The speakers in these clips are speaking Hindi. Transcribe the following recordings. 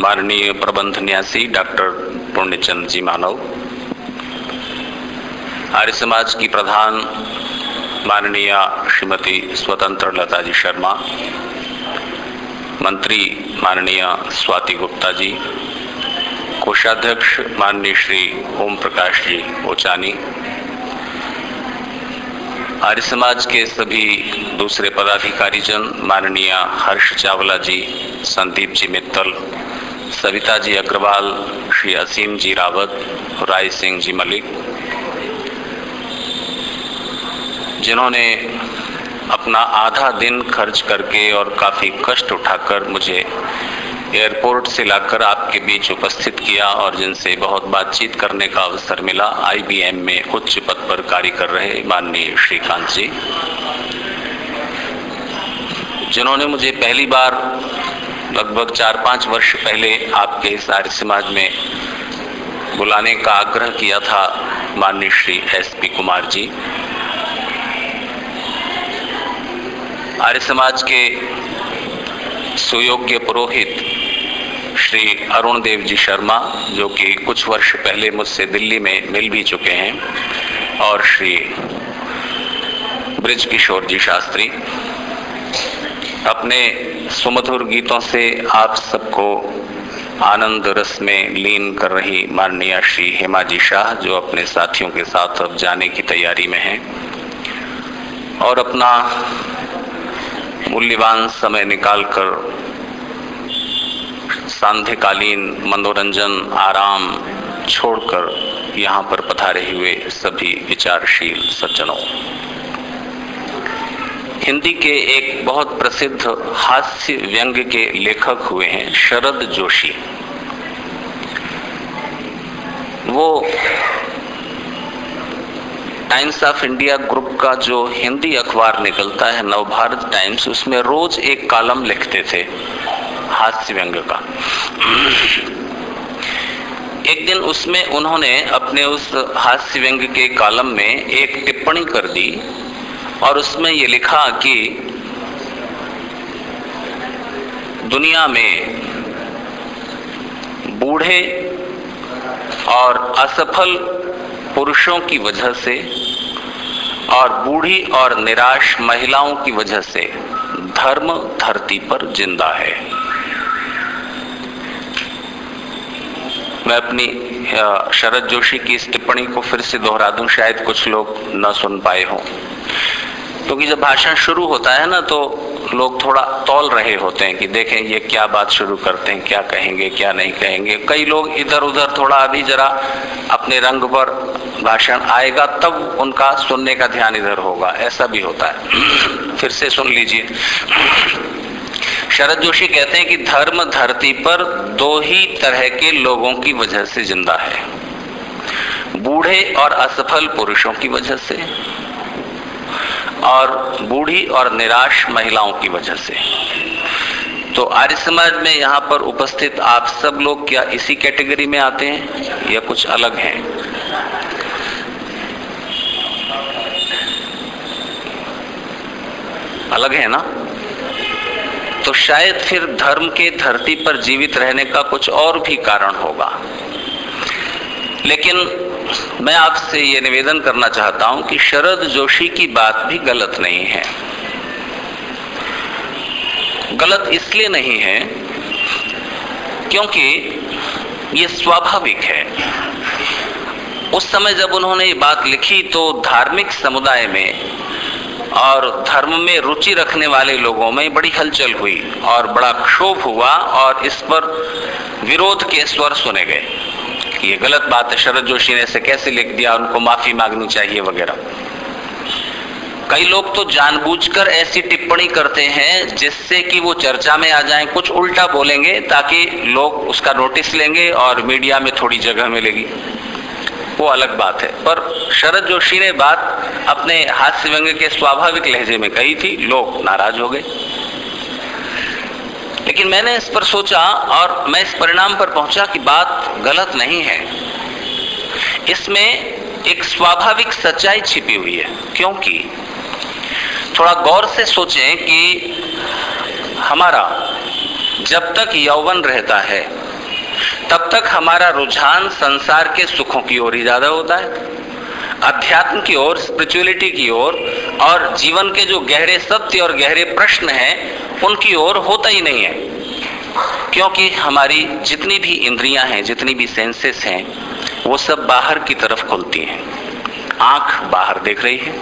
माननीय प्रबंध न्यासी डॉक्टर पुण्यचंद जी मानव, आर्य समाज की प्रधान माननीय श्रीमती स्वतंत्र लता जी शर्मा, मंत्री माननीय स्वाति गुप्ता जी, कोषाध्यक्ष माननीय श्री ओम प्रकाश जी ओचानी, आर्य समाज के सभी दूसरे पदाधिकारी जन माननीय हर्ष चावला जी, संदीप जी मित्तल सविता जी अग्रवाल, श्री असीम जी रावत, राय सिंह जी मलिक, जिन्होंने अपना आधा दिन खर्च करके और काफ़ी कष्ट उठाकर मुझे एयरपोर्ट से लाकर आपके बीच उपस्थित किया और जिनसे बहुत बातचीत करने का अवसर मिला, आईबीएम में उच्च पद पर कार्य कर रहे माननीय श्रीकांत जी, जिन्होंने मुझे पहली बार लगभग चार पाँच वर्ष पहले आपके इस आर्य समाज में बुलाने का आग्रह किया था माननीय श्री एस पी कुमार जी। आर्य समाज के सुयोग्य पुरोहित श्री अरुण देव जी शर्मा, जो कि कुछ वर्ष पहले मुझसे दिल्ली में मिल भी चुके हैं, और श्री ब्रिज किशोर जी शास्त्री अपने सुमधुर गीतों से आप सबको आनंद रस में लीन कर रही माननीय श्री हेमा जी शाह, जो अपने साथियों के साथ अब जाने की तैयारी में हैं और अपना मूल्यवान समय निकालकर सांध्यकालीन मनोरंजन आराम छोड़कर यहाँ पर पधारे हुए सभी विचारशील सज्जनों। हिंदी के एक बहुत प्रसिद्ध हास्य व्यंग के लेखक हुए हैं, शरद जोशी। वो टाइम्स ऑफ़ इंडिया ग्रुप का जो हिंदी अखबार निकलता है, नवभारत टाइम्स उसमें रोज एक कॉलम लिखते थे हास्य व्यंग का। एक दिन उसमें उन्होंने अपने उस हास्य व्यंग के कॉलम में एक टिप्पणी कर दी और उसमें ये लिखा कि दुनिया में बूढ़े और असफल पुरुषों की वजह से और बूढ़ी और निराश महिलाओं की वजह से धर्म धरती पर ज़िंदा है। मैं अपनी शरद जोशी की इस टिप्पणी को फिर से दोहरा दूँ, शायद कुछ लोग न सुन पाए हों। क्योंकि जब भाषण शुरू होता है ना तो लोग थोड़ा तौल रहे होते हैं कि देखें ये क्या बात शुरू करते हैं, क्या कहेंगे, क्या नहीं कहेंगे। कई लोग इधर उधर थोड़ा अभी जरा अपने रंग पर भाषण आएगा, तब उनका सुनने का ध्यान इधर होगा। ऐसा भी होता है। फिर से सुन लीजिए। शरद जोशी कहते हैं कि धर्म धरती पर दो ही तरह के लोगों की वजह से ज़िंदा है। बूढ़े और असफल पुरुषों की वजह से। और बूढ़ी और निराश महिलाओं की वजह से। तो आर्य समाज में यहाँ पर उपस्थित आप सब लोग क्या इसी कैटेगरी में आते हैं या कुछ अलग हैं? अलग है ना? तो शायद फिर धर्म के धरती पर जीवित रहने का कुछ और भी कारण होगा। लेकिन मैं आपसे ये निवेदन करना चाहता हूँ कि शरद जोशी की बात भी गलत नहीं है। गलत इसलिए नहीं है क्योंकि ये स्वाभाविक है। उस समय जब उन्होंने ये बात लिखी तो धार्मिक समुदाय में और धर्म में रुचि रखने वाले लोगों में बड़ी हलचल हुई और बड़ा क्षोभ हुआ और इस पर विरोध के स्वर सुने गए। कि ये गलत बात है, शरद जोशी ने ऐसे कैसे लिख दिया, उनको माफ़ी मांगनी चाहिए वगैरह। कई लोग तो जानबूझकर ऐसी टिप्पणी करते हैं, जिससे कि वो चर्चा में आ जाएँ, कुछ उल्टा बोलेंगे, ताकि लोग उसका नोटिस लेंगे और मीडिया में थोड़ी जगह मिलेगी। वो अलग बात है। पर शरद जोशी ने बात अपने हास्य व्यंग के स्वाभाविक लहजे में कही थी, लोग नाराज़ हो गए। लेकिन मैंने इस पर सोचा और मैं इस परिणाम पर पहुँचा कि बात गलत नहीं है। इसमें एक स्वाभाविक सच्चाई छिपी हुई है। क्योंकि थोड़ा गौर से सोचें कि हमारा जब तक यौवन रहता है, तब तक हमारा रुझान संसार के सुखों की ओर ही ज़्यादा होता है। अध्यात्म की ओर स्पिरिचुअलिटी की ओर और, और जीवन के जो गहरे सत्य और गहरे प्रश्न हैं उनकी ओर होता ही नहीं है। क्योंकि हमारी जितनी भी इंद्रियाँ हैं जितनी भी सेंसेस हैं वो सब बाहर की तरफ़ खुलती हैं। आँख बाहर देख रही है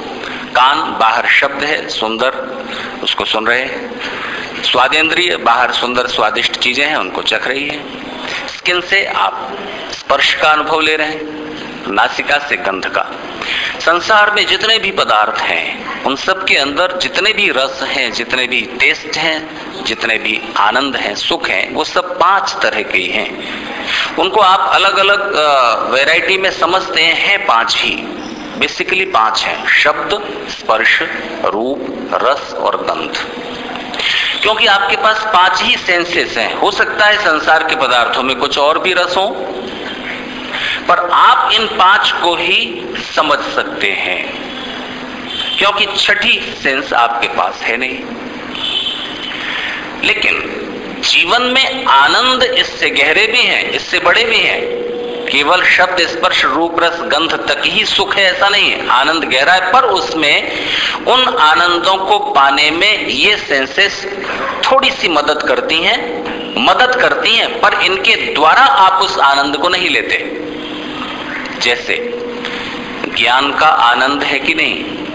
कान बाहर शब्द है सुंदर उसको सुन रहे हैं। स्वादेंद्रिय बाहर सुंदर स्वादिष्ट चीज़ें हैं उनको चख रही है। स्किन से आप स्पर्श का अनुभव ले रहे हैं। नासिका से गंध का। संसार में जितने भी पदार्थ हैं, उन सब के अंदर जितने भी रस हैं, जितने भी टेस्ट हैं, जितने भी आनंद हैं, सुख हैं, वो सब पाँच तरह के हैं उनको आप अलग अलग वैरायटी में समझते हैं है पाँच ही। बेसिकली पाँच हैं। शब्द, स्पर्श, रूप, रस और गंध। क्योंकि आपके पास पाँच ही सेंसेस हैं। हो सकता है संसार के पदार्थों में कुछ और भी रस हो पर आप इन पाँच को ही समझ सकते हैं। क्योंकि छठी सेंस आपके पास है नहीं। लेकिन जीवन में आनंद इससे गहरे भी हैं, इससे बड़े भी हैं। केवल शब्द स्पर्श, रूप, रस, गंध तक ही सुख है, ऐसा नहीं है। आनंद गहरा है, पर उसमें उन आनंदों को पाने में ये सेंसेस थोड़ी सी मदद करती हैं, मदद करती हैं, पर इनके द्वारा आप उस आनंद को नहीं लेते। जैसे। ज्ञान का आनंद है कि नहीं?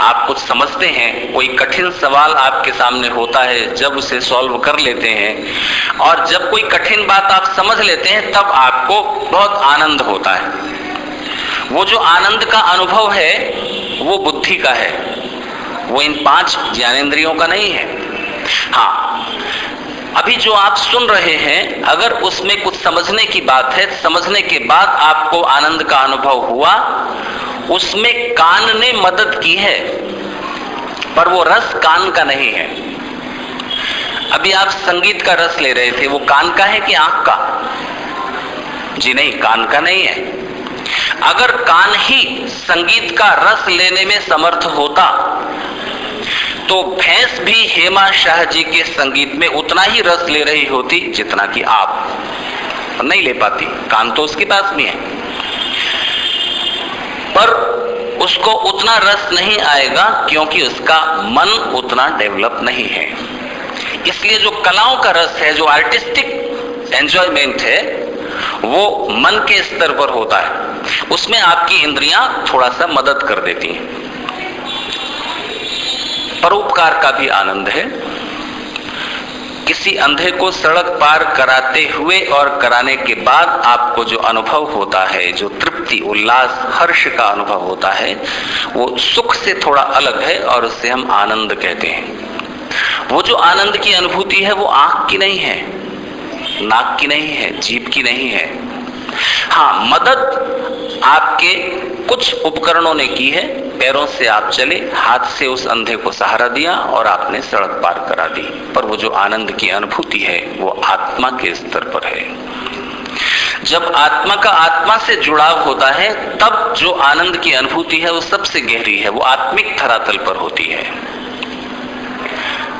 आप कुछ समझते हैं, कोई कठिन सवाल आपके सामने होता है, जब उसे सॉल्व कर लेते हैं, और जब कोई कठिन बात आप समझ लेते हैं, तब आपको बहुत आनंद होता है। वो जो आनंद का अनुभव है, वो बुद्धि का है। वो इन पाँच ज्ञानेन्द्रियों का नहीं है। हाँ अभी जो आप सुन रहे हैं, अगर उसमें कुछ समझने की बात है, समझने के बाद आपको आनंद का अनुभव हुआ, उसमें कान ने मदद की है, पर वो रस कान का नहीं है। अभी आप संगीत का रस ले रहे थे, वो कान का है कि आँख का? जी नहीं, कान का नहीं है। अगर कान ही संगीत का रस लेने में समर्थ होता तो भैंस भी हेमा शाह जी के संगीत में उतना ही रस ले रही होती जितना कि आप नहीं ले पाती। कान तो उसके पास भी है। पर उसको उतना रस नहीं आएगा क्योंकि उसका मन उतना डेवलप नहीं है। इसलिए जो कलाओं का रस है, जो आर्टिस्टिक एंजॉयमेंट है, वो मन के स्तर पर होता है। उसमें आपकी इंद्रियाँ थोड़ा सा मदद कर देती हैं। परोपकार का भी आनंद है। किसी अंधे को सड़क पार कराते हुए और कराने के बाद आपको जो अनुभव होता है, जो तृप्ति, उल्लास, हर्ष का अनुभव होता है, वो सुख से थोड़ा अलग है और उससे हम आनंद कहते हैं। वो जो आनंद की अनुभूति है, वो आँख की नहीं है। नाक की नहीं है जीप की नहीं है। हाँ मदद आपके कुछ उपकरणों ने की है। पैरों से आप चले, हाथ से उस अंधे को सहारा दिया और आपने सड़क पार करा दी। पर वो जो आनंद की अनुभूति है, वो आत्मा के स्तर पर है। जब आत्मा का आत्मा से जुड़ाव होता है, तब जो आनंद की अनुभूति है, वो सबसे गहरी है। वो आत्मिक धरातल पर होती है।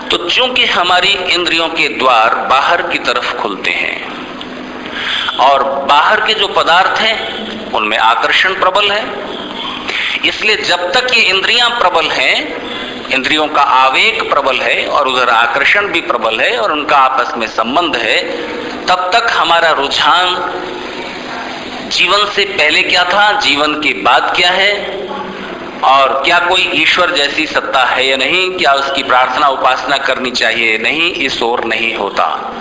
तो चूँकि हमारी इंद्रियों के द्वार बाहर की तरफ़ खुलते हैं और बाहर के जो पदार्थ हैं, उनमें आकर्षण प्रबल है। इसलिए जब तक ये इंद्रियाँ प्रबल हैं, इंद्रियों का आवेग प्रबल है और उधर आकर्षण भी प्रबल है और उनका आपस में संबंध है, तब तक हमारा रुझान जीवन से पहले क्या था, जीवन के बाद क्या है, और क्या कोई ईश्वर जैसी सत्ता है या नहीं, क्या उसकी प्रार्थना उपासना करनी चाहिए? नहीं इस ओर नहीं होता।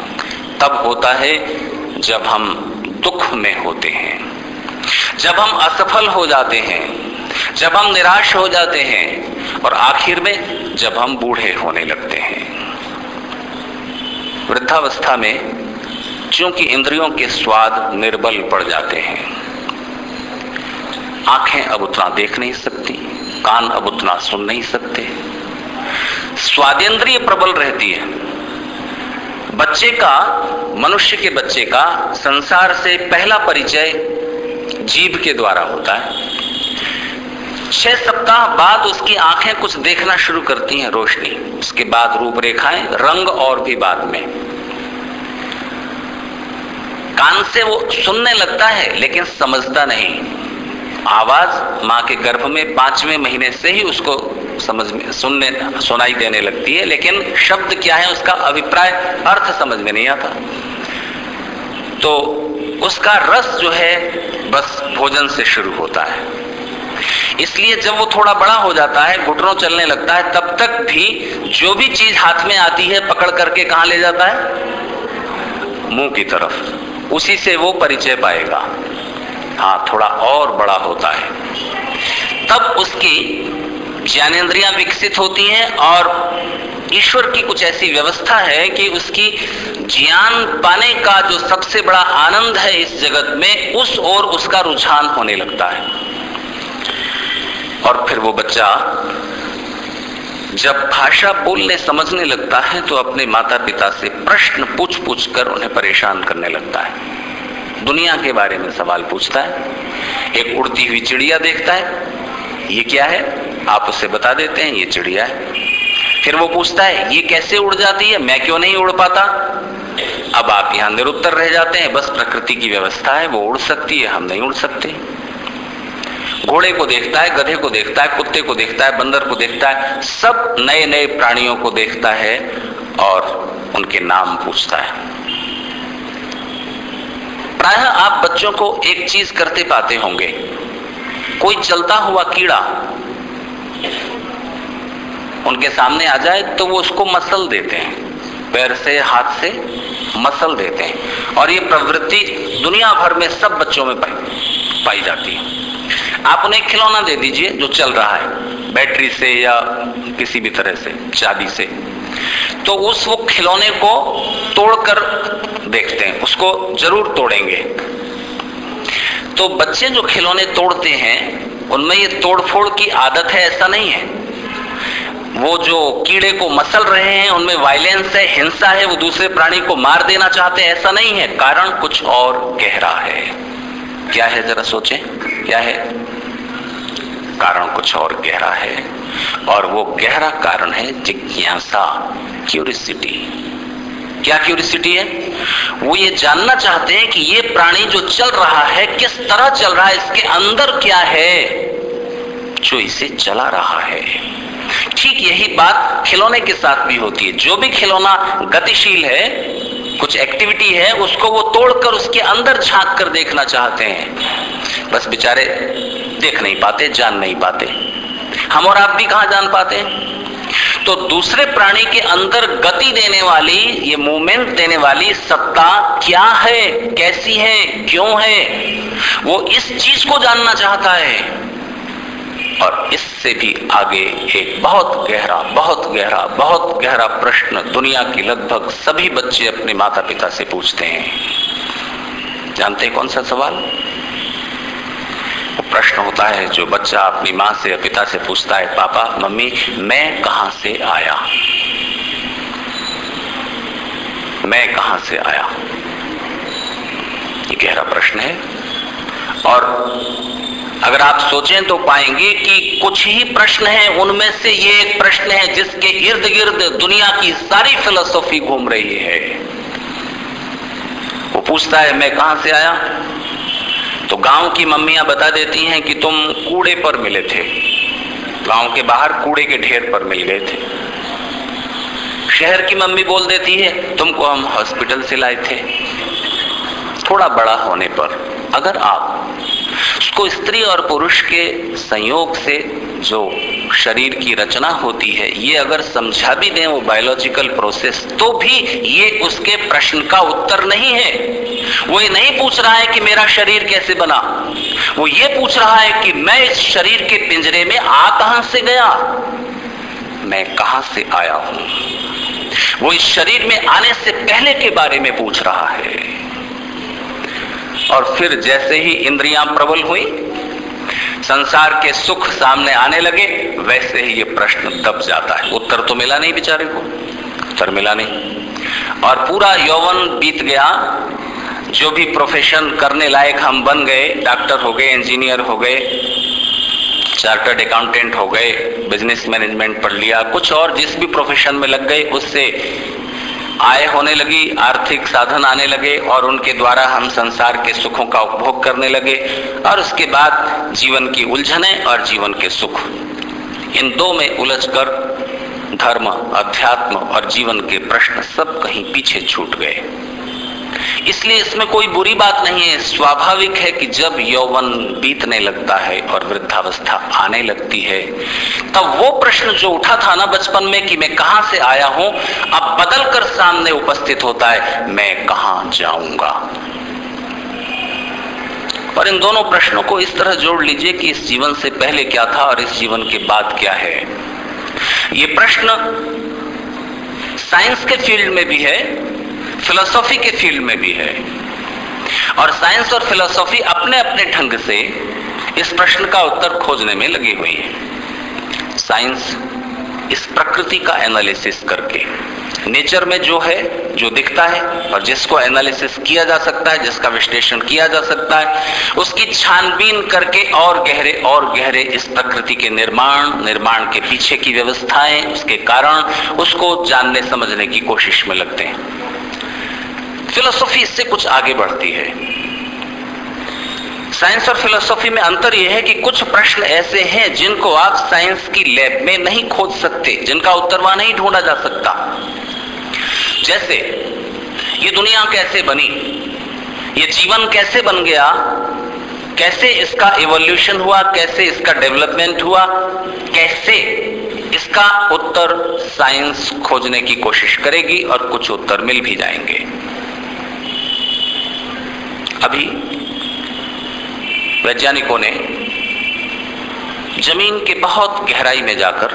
तब होता है जब हम दुख में होते हैं, जब हम असफल हो जाते हैं, जब हम निराश हो जाते हैं, और आखिर में जब हम बूढ़े होने लगते हैं। वृद्धावस्था में चूँकि इंद्रियों के स्वाद निर्बल पड़ जाते हैं, आँखें अब उतना देख नहीं सकती, कान अब उतना सुन नहीं सकते। स्वादेंद्रिय प्रबल रहती है। बच्चे का, मनुष्य के बच्चे का संसार से पहला परिचय जीव के द्वारा होता है। छह सप्ताह बाद उसकी आँखें कुछ देखना शुरू करती हैं रोशनी। उसके बाद रूपरेखाएँ, रंग और भी बाद में। कान से वो सुनने लगता है, लेकिन समझता नहीं। आवाज़ माँ के गर्भ में पाँचवें महीने से ही उसको समझ में, सुनने, सुनाई देने लगती है, लेकिन शब्द क्या है उसका अभिप्राय अर्थ समझ में नहीं आता। तो उसका रस जो है, बस भोजन से शुरू होता है। इसलिए जब वो थोड़ा बड़ा हो जाता है, घुटनों चलने लगता है, तब तक भी जो भी चीज़ हाथ में आती है, पकड़ करके कहाँ ले जाता है? मुँह की तरफ़। उसी से वो परिचय पाएगा। हाँ थोड़ा और बड़ा होता है। तब उसकी ज्ञानेन्द्रियाँ विकसित होती हैं और ईश्वर की कुछ ऐसी व्यवस्था है कि उसकी ज्ञान पाने का जो सबसे बड़ा आनंद है इस जगत में, उस ओर उसका रुझान होने लगता है। और फिर वो बच्चा जब भाषा बोलने समझने लगता है तो अपने माता पिता से प्रश्न पूछ पूछ कर उन्हें परेशान करने लगता है। दुनिया के बारे में सवाल पूछता है, एक उड़ती हुई चिड़िया देखता है ये क्या है? आप उसे बता देते हैं, ये चिड़िया है। फिर वो पूछता है, ये कैसे उड़ जाती है? मैं क्यों नहीं उड़ पाता? अब आप यहाँ निरुत्तर रह जाते हैं, बस प्रकृति की व्यवस्था है, वो उड़ सकती है, हम नहीं उड़ सकते। घोड़े को देखता है, गधे को देखता है, कुत्ते को देखता है, बंदर को देखता है, सब नए नए प्राणियों को देखता है और उनके नाम पूछता है। प्राय आप बच्चों को एक चीज़ करते पाते होंगे कोई चलता हुआ कीड़ा उनके सामने आ जाए तो वो उसको मसल देते हैं पैर से हाथ से मसल देते हैं। और ये प्रवृत्ति दुनिया भर में सब बच्चों में पाई, पाई जाती है। आप उन्हें खिलौना दे दीजिए जो चल रहा है बैटरी से या किसी भी तरह से चाबी से। तो उस वो खिलौने को तोड़कर देखते हैं उसको ज़रूर तोड़ेंगे। तो बच्चे जो खिलौने तोड़ते हैं, उनमें ये तोड़फोड़ की आदत है, ऐसा नहीं है। वो जो कीड़े को मसल रहे हैं, उनमें वायलेंस है, हिंसा है, वो दूसरे प्राणी को मार देना चाहते हैं, ऐसा नहीं है। कारण कुछ और गहरा है। क्या है, जरा सोचें। क्या है? कारण कुछ और गहरा है। और वो गहरा कारण है जिज्ञासा क्यूरिसिटी क्या क्यूरिसिटी है? वो ये जानना चाहते हैं कि ये प्राणी जो चल रहा है, किस तरह चल रहा है, इसके अंदर क्या है? जो इसे चला रहा है। ठीक यही बात खिलौने के साथ भी होती है। जो भी खिलौना गतिशील है, कुछ एक्टिविटी है, उसको वो तोड़कर उसके अंदर झाँक कर देखना चाहते हैं। बस बेचारे देख नहीं पाते, जान नहीं पाते। हम और आप भी कहाँ जान पाते तो दूसरे प्राणी के अंदर गति देने वाली, ये मूवमेंट देने वाली सत्ता क्या है, कैसी है, क्यों है, वो इस चीज़ को जानना चाहता है। और इससे भी आगे एक बहुत गहरा बहुत गहरा बहुत गहरा प्रश्न दुनिया की लगभग सभी बच्चे अपने माता पिता से पूछते हैं। जानते हैं कौन सा सवाल? प्रश्न होता है, जो बच्चा अपनी माँ से या पिता से पूछता है, पापा, मम्मी, मैं कहा से आया? मैं कहा से आया? ये गहरा प्रश्न है। और अगर आप सोचें तो पाएँगे कि कुछ ही प्रश्न हैं, उनमें से ये एक प्रश्न है, जिसके इर्द गिर्द दुनिया की सारी फिलोसॉफी घूम रही है। वो पूछता है, मैं कहाँ से आया? तो गाँव की मम्मियाँ बता देती हैं कि तुम कूड़े पर मिले थे। गाँव के बाहर कूड़े के ढेर पर मिल गए थे। शहर की मम्मी बोल देती है, तुमको हम हॉस्पिटल से लाए थे। थोड़ा बड़ा होने पर अगर आप उसको स्त्री और पुरुष के संयोग से जो शरीर की रचना होती है, ये अगर समझा भी दें वो बायोलॉजिकल प्रोसेस तो भी ये उसके प्रश्न का उत्तर नहीं है। वो ये नहीं पूछ रहा है कि मेरा शरीर कैसे बना। वो ये पूछ रहा है कि मैं इस शरीर के पिंजरे में आ कहाँ से गया? मैं कहाँ से आया हूँ? वो इस शरीर में आने से पहले के बारे में पूछ रहा है। और फिर जैसे ही इंद्रियाँ प्रबल हुई, संसार के सुख सामने आने लगे, वैसे ही ये प्रश्न दब जाता है। उत्तर तो मिला नहीं बेचारे को, उत्तर मिला नहीं। और पूरा यौवन बीत गया जो भी प्रोफेशन करने लायक हम बन गए डॉक्टर हो गए इंजीनियर हो गए चार्टर्ड अकाउंटेंट हो गए बिज़नेस मैनेजमेंट पढ़ लिया, कुछ और जिस भी प्रोफेशन में लग गए, उससे आय होने लगी, आर्थिक साधन आने लगे और उनके द्वारा हम संसार के सुखों का उपभोग करने लगे और उसके बाद जीवन की उलझने और जीवन के सुख। इन दो में उलझकर धर्म, अध्यात्म और जीवन के प्रश्न सब कहीं पीछे छूट गए। इसलिए इसमें कोई बुरी बात नहीं है। स्वाभाविक है कि जब यौवन बीतने लगता है और वृद्धावस्था आने लगती है, तब वो प्रश्न जो उठा था ना बचपन में कि मैं कहाँ से आया हूँ, अब बदल कर सामने उपस्थित होता है, मैं कहाँ जाऊँगा? और इन दोनों प्रश्नों को इस तरह जोड़ लीजिए कि इस जीवन से पहले क्या था और इस जीवन के बाद क्या है। ये प्रश्न साइंस के फ़ील्ड में भी है फिलोसॉफी के फ़ील्ड में भी है। और साइंस और फिलोसॉफी अपने अपने ढंग से इस प्रश्न का उत्तर खोजने में लगी हुई है। साइंस इस प्रकृति का एनालिसिस करके, नेचर में जो है, जो दिखता है और जिसको एनालिसिस किया जा सकता है, जिसका विश्लेषण किया जा सकता है, उसकी छानबीन करके और गहरे और गहरे इस प्रकृति के निर्माण निर्माण के पीछे की व्यवस्थाएँ, उसके कारण, उसको जानने समझने की कोशिश में लगते हैं। फिलोसॉफी इससे कुछ आगे बढ़ती है। साइंस और फिलोसॉफी में अंतर यह है कि कुछ प्रश्न ऐसे हैं जिनको आप साइंस की लैब में नहीं खोज सकते, जिनका उत्तर वहाँ नहीं ढूंढा जा सकता। जैसे, ये दुनिया कैसे बनी? ये जीवन कैसे बन गया? कैसे इसका इवोल्यूशन हुआ? कैसे इसका डेवलपमेंट हुआ? कैसे इसका उत्तर साइंस खोजने की कोशिश करेगी और कुछ उत्तर मिल भी जाएँगे। अभी वैज्ञानिकों ने ज़मीन के बहुत गहराई में जाकर,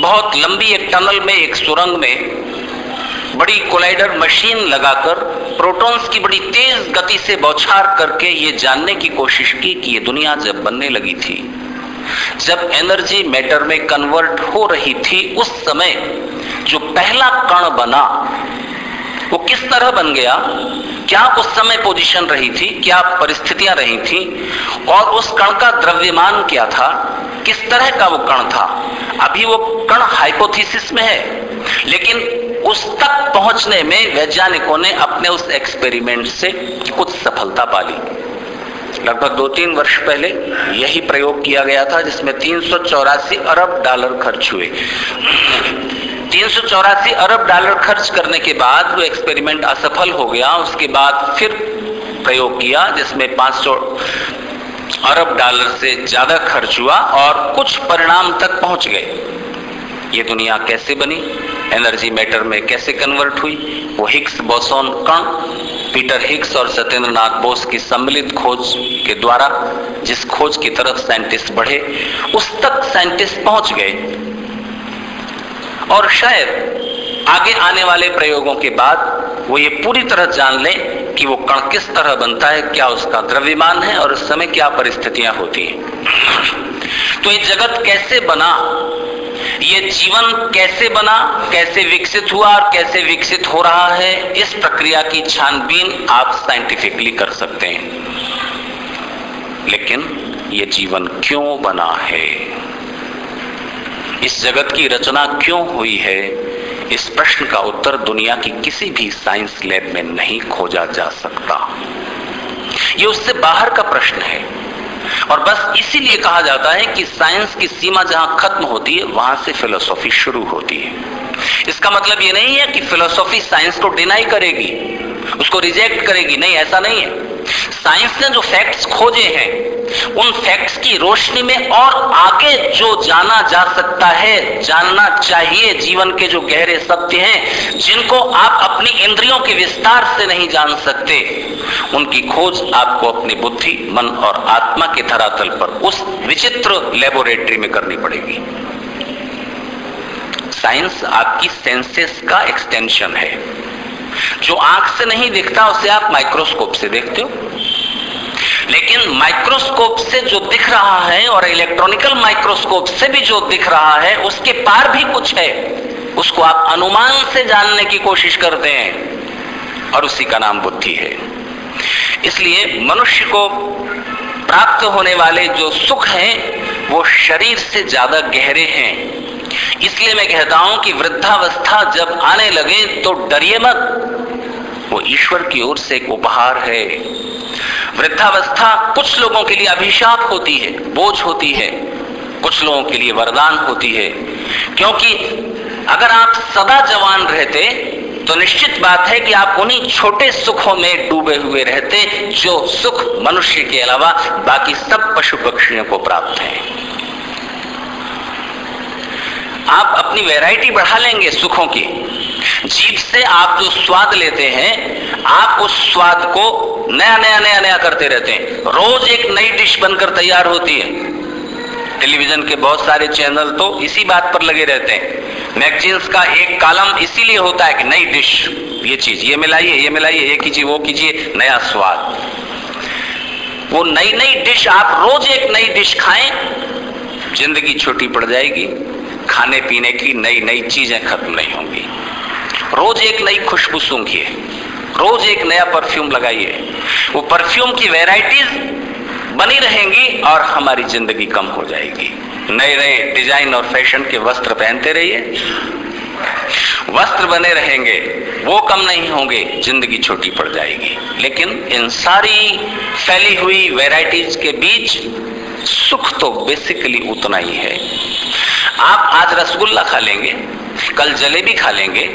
बहुत लंबी एक टनल में, एक सुरंग में बड़ी कोलाइडर मशीन लगाकर प्रोटॉन्स की बड़ी तेज गति से बौछार करके ये जानने की कोशिश की कि ये दुनिया जब बनने लगी थी, जब एनर्जी मैटर में कन्वर्ट हो रही थी, उस समय जो पहला कण बना वो किस तरह बन गया? क्या उस समय पोजीशन रही थी? क्या परिस्थितियाँ रही थी? और उस कण का द्रव्यमान क्या था? किस तरह का वो कण था? अभी वो कण हाइपोथेसिस में है। लेकिन उस तक पहुँचने में वैज्ञानिकों ने अपने उस एक्सपेरिमेंट से कुछ सफलता पा ली लगभग दो तीन वर्ष पहले यही प्रयोग किया गया था, जिसमें तीन सौ चौरासी अरब डॉलर खर्च हुए। तीन अरब डॉलर खर्च करने के बाद वो एक्सपेरिमेंट असफल हो गया। उसके बाद फिर प्रयोग किया, जिसमें 500 अरब डॉलर से ज़्यादा खर्च हुआ और कुछ परिणाम तक पहुँच गए। ये दुनिया कैसे बनी? एनर्जी मैटर में कैसे कन्वर्ट हुई? वो हिग्स बोसोन कण, पीटर हिग्स और सत्येंद्रनाथ बोस की सम्मिलित खोज के द्वारा जिस खोज की तरफ़ साइंटिस्ट बढ़े, उस तक साइंटिस्ट पहुँच गए। और शायद आगे आने वाले प्रयोगों के बाद वो ये पूरी तरह जान लें कि वो कण किस तरह बनता है, क्या उसका द्रव्यमान है और उस समय क्या परिस्थितियाँ होती हैं। तो ये जगत कैसे बना? ये जीवन कैसे बना? कैसे विकसित हुआ और कैसे विकसित हो रहा है? इस प्रक्रिया की छानबीन आप साइंटिफिकली कर सकते हैं। लेकिन ये जीवन क्यों बना है? इस जगत की रचना क्यों हुई है? इस प्रश्न का उत्तर दुनिया की किसी भी साइंस लैब में नहीं खोजा जा सकता। ये उससे बाहर का प्रश्न है। और बस इसीलिए कहा जाता है कि साइंस की सीमा जहाँ खत्म होती है, वहाँ से फिलोसॉफी शुरू होती है। इसका मतलब यह नहीं है कि फिलोसॉफी साइंस को डिनाई करेगी, उसको रिजेक्ट करेगी। नहीं, ऐसा नहीं है। साइंस ने जो फैक्ट्स खोजे हैं उन फैक्ट्स की रोशनी में और आगे जो जाना जा सकता है, जानना चाहिए जीवन के जो गहरे सत्य हैं, जिनको आप अपनी इंद्रियों के विस्तार से नहीं जान सकते। उनकी खोज आपको अपनी बुद्धि, मन और आत्मा के धरातल पर उस विचित्र लेबोरेटरी में करनी पड़ेगी। साइंस आपकी सेंसेस का एक्सटेंशन है। जो आँख से नहीं दिखता, उसे आप माइक्रोस्कोप से देखते हो। लेकिन माइक्रोस्कोप से जो दिख रहा है और इलेक्ट्रॉनिकल माइक्रोस्कोप से भी जो दिख रहा है, उसके पार भी कुछ है। उसको आप अनुमान से जानने की कोशिश करते हैं। और उसी का नाम बुद्धि है। इसलिए मनुष्य को प्राप्त होने वाले जो सुख हैं, वो शरीर से ज़्यादा गहरे हैं। इसलिए मैं कहता हूँ कि वृद्धावस्था जब आने लगे तो डरिए मत। वो ईश्वर की ओर से एक उपहार है। वृद्धावस्था कुछ लोगों के लिए अभिशाप होती है, बोझ होती है, कुछ लोगों के लिए वरदान होती है। क्योंकि अगर आप सदा जवान रहते तो निश्चित बात है कि आप उन्हीं छोटे सुखों में डूबे हुए रहते, जो सुख मनुष्य के अलावा बाकी सब पशु पक्षियों को प्राप्त है। आप अपनी वैरायटी बढ़ा लेंगे सुखों की। जीप से आप जो स्वाद लेते हैं, आप उस स्वाद को नया नया नया नया करते रहते हैं। रोज एक नई डिश बनकर तैयार होती है। टेलीविज़न के बहुत सारे चैनल तो इसी बात पर लगे रहते हैं। मैगजीन्स का एक कालम इसीलिए होता है कि नई डिश, ये चीज़, ये मिलाइए ये मिलाइए, ये कीजिए, वो कीजिए, नया स्वाद। वो नई नई डिश, आप रोज एक नई डिश खाएँ, ज़िंदगी छोटी पड़ जाएगी। खाने, पीने की नई नई चीज़ें खत्म नहीं होंगी। रोज एक नई खुशबू सूंघिए। रोज एक नया परफ्यूम लगाइए। वो परफ्यूम की वेराइटीज बनी रहेंगी और हमारी ज़िंदगी कम हो जाएगी। नए नए डिज़ाइन और फ़ैशन के वस्त्र पहनते रहिए। वस्त्र बने रहेंगे, वो कम नहीं होंगे, ज़िंदगी छोटी पड़ जाएगी। लेकिन इन सारी फैली हुई वेराइटीज के बीच सुख तो बेसिकली उतना ही है। आप आज रसगुल्ला खा लेंगे, कल जलेबी खा लेंगे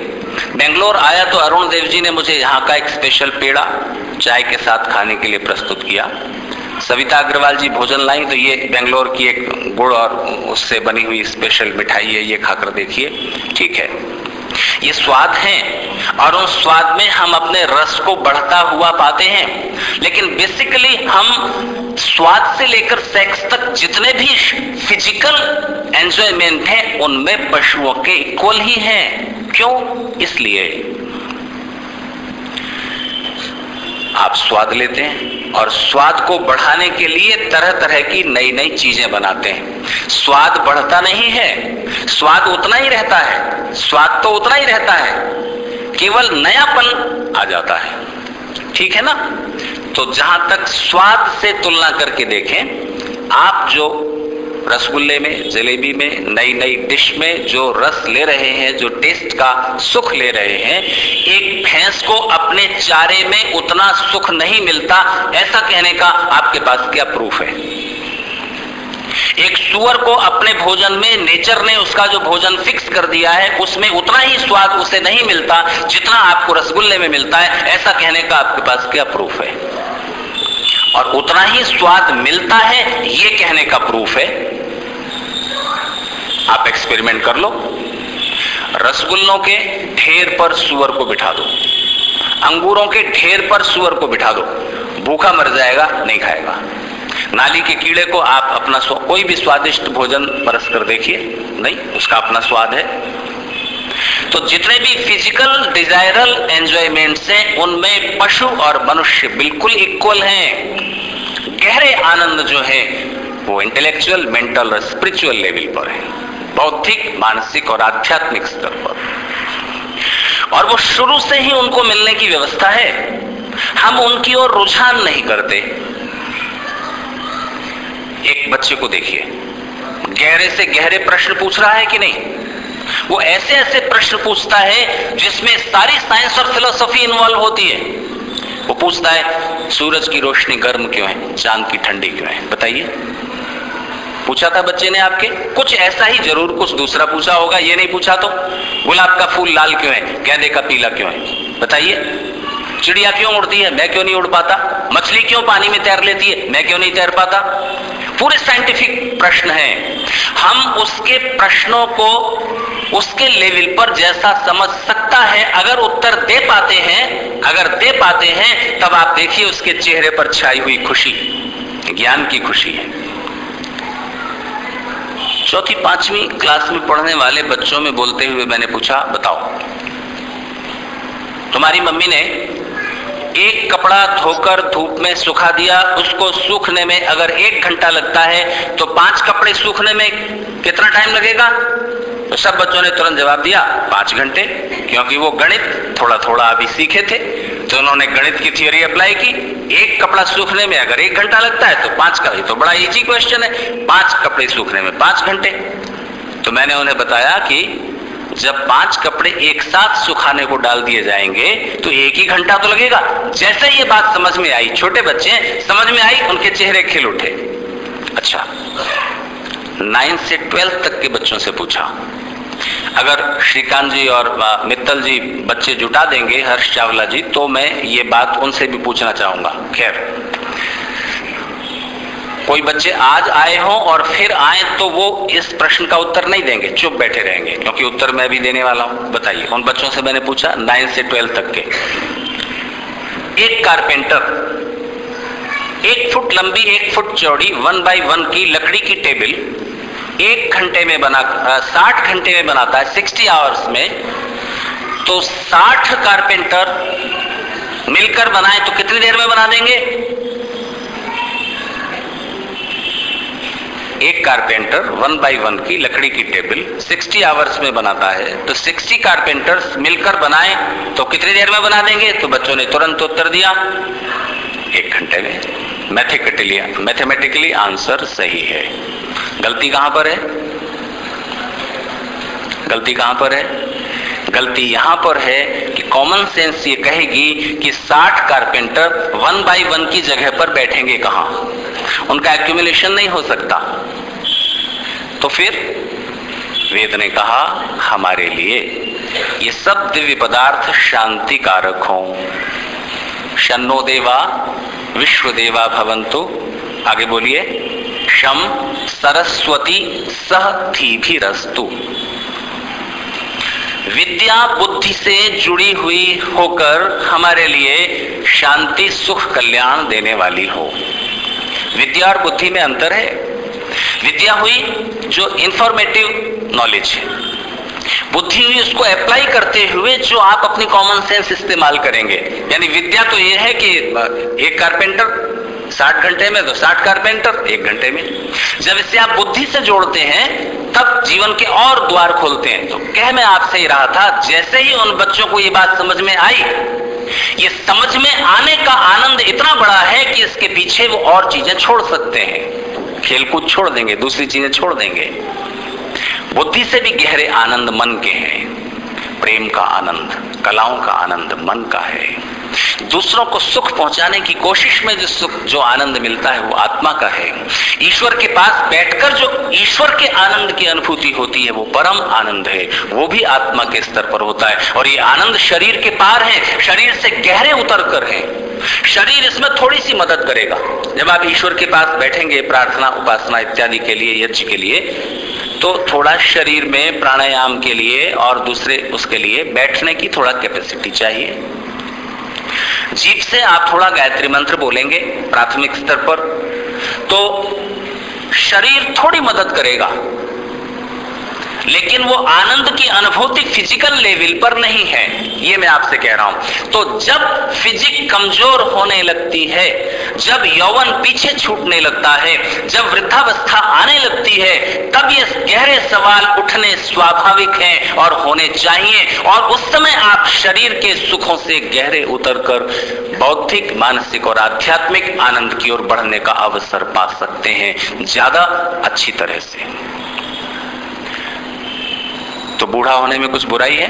बेंगलोर आया तो अरुण देव जी ने मुझे यहाँ का एक स्पेशल पेड़ा, चाय के साथ खाने के लिए प्रस्तुत किया। सविता अग्रवाल जी भोजन लाई तो ये बेंगलोर की एक गुड़ और उससे बनी हुई स्पेशल मिठाई है, ये खाकर देखिए। ठीक है। ये स्वाद हैं, और उस स्वाद में हम अपने रस को बढ़ता हुआ पाते हैं। लेकिन बेसिकली हम स्वाद से लेकर सेक्स तक जितने भी फ़िज़िकल एंजॉयमेंट हैं, उनमें पशुओं के इक्वल ही हैं। क्यों? इसलिए। आप स्वाद लेते हैं और स्वाद को बढ़ाने के लिए तरह तरह की नई नई चीज़ें बनाते हैं। स्वाद बढ़ता नहीं है, स्वाद उतना ही रहता है, स्वाद तो उतना ही रहता है, केवल नयापन आ जाता है। ठीक है ना? तो जहाँ तक स्वाद से तुलना करके देखें, आप जो रसगुल्ले में, जलेबी में नई नई डिश में जो रस ले रहे हैं, जो टेस्ट का सुख ले रहे हैं, एक भैंस को अपने चारे में उतना सुख नहीं मिलता, ऐसा कहने का आपके पास क्या प्रूफ है? एक सुअर को अपने भोजन में नेचर ने उसका जो भोजन फिक्स कर दिया है, उसमें उतना ही स्वाद उसे नहीं मिलता, जितना आपको रसगुल्ले में मिलता है, ऐसा कहने का आपके पास क्या प्रूफ है? और उतना ही स्वाद मिलता है, ये कहने का प्रूफ है। आप एक्सपेरिमेंट कर लो। रसगुल्लों के ढेर पर सुअर को बिठा दो। अंगूरों के ढेर पर सुअर को बिठा दो। भूखा मर जाएगा, नहीं खाएगा। नाली के कीड़े को आप अपना कोई भी स्वादिष्ट भोजन परस कर देखिए। नहीं, उसका अपना स्वाद है। तो जितने भी फ़िज़िकल डिजायरल एंजॉयमेंट हैं, उनमें पशु और मनुष्य बिल्कुल इक्वल हैं। गहरे आनंद जो है, वो इंटेलेक्चुअल मेंटल और स्पिरिचुअल लेवल पर है। बौद्धिक, मानसिक और आध्यात्मिक स्तर पर। और वो शुरू से ही उनको मिलने की व्यवस्था है। हम उनकी ओर रुझान नहीं करते। एक बच्चे को देखिए। गहरे से गहरे प्रश्न पूछ रहा है कि नहीं? वो ऐसे ऐसे प्रश्न पूछता है जिसमें सारी साइंस और फिलोसफी इन्वॉल्व होती है। वो पूछता है, सूरज की रोशनी गर्म क्यों है? चाँद की ठंडी क्यों है? बताइए। पूछा था बच्चे ने आपके? कुछ ऐसा ही ज़रूर कुछ दूसरा पूछा होगा, ये नहीं पूछा तो। गुलाब का फूल लाल क्यों है? गेंदे का पीला क्यों है? बताइए। चिड़िया क्यों उड़ती है? मैं क्यों नहीं उड़ पाता? मछली क्यों पानी में तैर लेती है? मैं क्यों नहीं तैर पाता? पूरे साइंटिफिक प्रश्न हैं। हम उसके प्रश्नों को उसके लेवल पर जैसा समझ सकता है, अगर उत्तर दे पाते हैं, अगर दे पाते हैं, तब आप देखिए उसके चेहरे पर छाई हुई खुशी, ज्ञान की खुशी है। चौथी, पांचवी क्लास में पढ़ने वाले बच्चों में बोलते हुए मैंने पूछा, बताओ, तुम्हारी मम्मी ने एक कपड़ा धोकर धूप में सुखा दिया, उसको सूखने में अगर एक घंटा लगता है तो पाँच कपड़े सूखने में कितना टाइम लगेगा? तो सब बच्चों ने तुरंत जवाब दिया, पाँच घंटे, क्योंकि वो गणित थोड़ा थोड़ा अभी सीखे थे तो उन्होंने गणित की थियोरी अप्लाई की। एक कपड़ा सूखने में अगर एक घंटा लगता है तो पाँच का तो बड़ा इजी क्वेश्चन है, पाँच कपड़े सूखने में पाँच घंटे। तो मैंने उन्हें बताया कि जब पाँच कपड़े एक साथ सुखाने को डाल दिए जाएँगे तो एक ही घंटा तो लगेगा। जैसे ये बात समझ में आई, छोटे बच्चे, समझ में आई, उनके चेहरे खिल उठे। अच्छा नाइन्थ से ट्वेल्थ तक के बच्चों से पूछा, अगर श्रीकांत जी और मित्तल जी बच्चे जुटा देंगे, हर्ष चावला जी तो मैं ये बात उनसे भी पूछना चाहूँगा। खैर कोई बच्चे आज आए हों और फिर आए तो वो इस प्रश्न का उत्तर नहीं देंगे, चुप बैठे रहेंगे। क्योंकि उत्तर मैं भी देने वाला हूँ। बताइए, उन बच्चों से मैंने पूछा नाइन्थ से ट्वेल्थ तक के। एक कारपेंटर, एक फुट लंबी, एक फुट चौड़ी, वन बाई वन की लकड़ी की टेबल एक घंटे में बना साठ घंटे में बनाता है, सिक्सटी आवर्स में। तो साठ कारपेंटर मिलकर बनाए तो कितनी देर में बना देंगे? एक कारपेंटर वन बाई वन की लकड़ी की टेबल 60 आवर्स में बनाता है। तो 60 कारपेंटर्स मिलकर बनाए तो कितनी देर में बना देंगे? तो बच्चों ने तुरंत उत्तर दिया, एक घंटे में। मैथेमेटिकली मैथमेटिकली आंसर सही है। गलती कहाँ पर है? गलती कहाँ पर है? गलती यहाँ पर है कि कॉमन सेंस ये कहेगी कि 60 कारपेंटर वन बाई वन की जगह पर बैठेंगे कहाँ? उनका एक्यूमुलेशन नहीं हो सकता। तो फिर वेद ने कहा, हमारे लिए ये सब दिव्य पदार्थ शांति कारक हो। शनो देवा, विश्व देवा भवंतु। आगे बोलिए शम सरस्वती सह थी भी रस्तु विद्या बुद्धि से जुड़ी हुई होकर हमारे लिए शांति, सुख, कल्याण देने वाली हो। विद्या और बुद्धि में अंतर है? विद्या हुई जो इंफॉर्मेटिव नॉलेज है। बुद्धि हुई उसको अप्लाई करते हुए जो आप अपनी कॉमन सेंस इस्तेमाल करेंगे। यानी विद्या तो यह है कि एक कारपेंटर साठ घंटे में तो साठ कारपेंटर एक घंटे में। जब इसे आप बुद्धि से जोड़ते हैं, तब जीवन के और द्वार खोलते हैं। तो कह मैं आपसे ही रहा था, जैसे ही उन बच्चों को ये बात समझ में आई, ये समझ में आने का आनंद इतना बड़ा है कि इसके पीछे वो और चीज़ें छोड़ सकते हैं। खेलकूद छोड़ देंगे, दूसरी चीज़ें छोड़ देंगे। बुद्धि से भी गहरे आनंद मन के हैं, प्रेम का आनंद। कलाओं का आनंद मन का है। दूसरों को सुख पहुँचाने की कोशिश में जो सुख, जो आनंद मिलता है, वो आत्मा का है। ईश्वर के पास बैठकर जो ईश्वर के आनंद की अनुभूति होती है, वो परम आनंद है। वो भी आत्मा के स्तर पर होता है। और ये आनंद शरीर के पार है। शरीर से गहरे उतर कर है। शरीर इसमें थोड़ी सी मदद करेगा। जब आप ईश्वर के पास बैठेंगे, प्रार्थना, उपासना इत्यादि के लिए, यज्ञ के लिए तो थोड़ा शरीर में प्राणायाम के लिए और दूसरे उसके लिए बैठने की थोड़ा कैपेसिटी चाहिए। जीप से आप थोड़ा गायत्री मंत्र बोलेंगे प्राथमिक स्तर पर तो शरीर थोड़ी मदद करेगा। लेकिन वो आनंद की अनुभूति फ़िज़िकल लेवल पर नहीं है, ये मैं आपसे कह रहा हूँ। तो जब फिजिक कमज़ोर होने लगती है, जब यौवन पीछे छूटने लगता है, जब वृद्धावस्था आने लगती है, तब ये गहरे सवाल उठने स्वाभाविक हैं और होने चाहिए। और उस समय आप शरीर के सुखों से गहरे उतरकर बौद्धिक, मानसिक और आध्यात्मिक आनंद की ओर बढ़ने का अवसर पा सकते हैं, ज़्यादा अच्छी तरह से। तो बूढ़ा होने में कुछ बुराई है?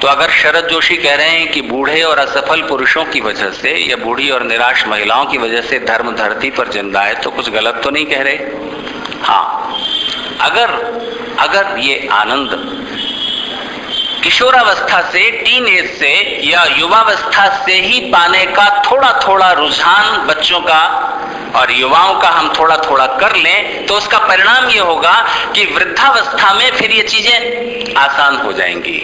तो अगर शरद जोशी कह रहे हैं कि बूढ़े और असफल पुरुषों की वजह से या बूढ़ी और निराश महिलाओं की वजह से धर्म धरती पर ज़िंदा है तो कुछ गलत तो नहीं कह रहे? हाँ। अगर अगर ये आनंद किशोरावस्था से टीन एज से या युवावस्था से ही पाने का थोड़ा थोड़ा रुझान बच्चों का और युवाओं का हम थोड़ा थोड़ा कर लें तो उसका परिणाम यह होगा कि वृद्धावस्था में फिर ये चीज़ें आसान हो जाएँगी।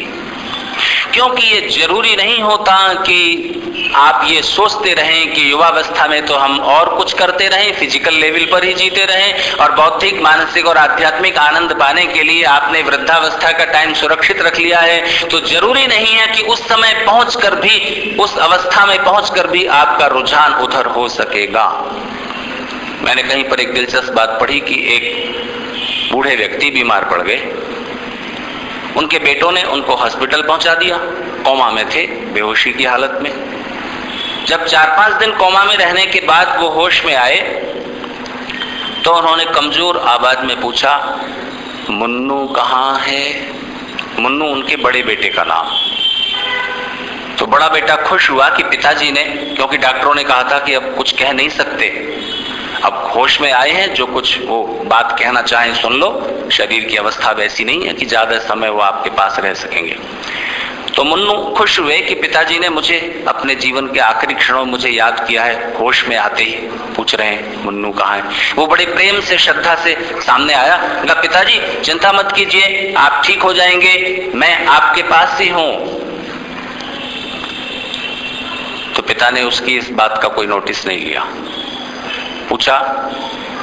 क्योंकि ये ज़रूरी नहीं होता कि आप ये सोचते रहें कि युवावस्था में तो हम और कुछ करते रहें फ़िज़िकल लेवल पर ही जीते रहें और बौद्धिक, मानसिक और आध्यात्मिक आनंद पाने के लिए आपने वृद्धावस्था का टाइम सुरक्षित रख लिया है। तो ज़रूरी नहीं है कि उस समय पहुंचकर भी, उस अवस्था में पहुंचकर भी आपका रुझान उधर हो सकेगा। मैंने कहीं पर एक दिलचस्प बात पढ़ी कि एक बूढ़े व्यक्ति बीमार पड़ गए। उनके बेटों ने उनको हॉस्पिटल पहुँचा दिया। कोमा में थे, बेहोशी की हालत में। जब चार पाँच दिन कोमा में रहने के बाद वो होश में आए तो उन्होंने कमज़ोर आवाज़ में पूछा, मुन्नू कहाँ है? मुन्नू उनके बड़े बेटे का नाम। तो बड़ा बेटा खुश हुआ कि पिताजी ने, क्योंकि डॉक्टरों ने कहा था कि अब कुछ कह नहीं सकते। अब होश में आए हैं, जो कुछ वो बात कहना चाहें सुन लो। शरीर की अवस्था वैसी नहीं है कि ज़्यादा समय वो आपके पास रह सकेंगे। तो मुन्नू, खुश हुए कि पिताजी ने मुझे अपने जीवन के आखिरी क्षणों में मुझे याद किया है। होश में आते ही पूछ रहे हैं, मुन्नू कहाँ है? वो बड़े प्रेम से, श्रद्धा से सामने आया। बोला पिताजी, चिंता मत कीजिए, आप ठीक हो जाएँगे, मैं आपके पास ही हूँ। तो पिता ने उसकी इस बात का कोई नोटिस नहीं लिया। पूछा,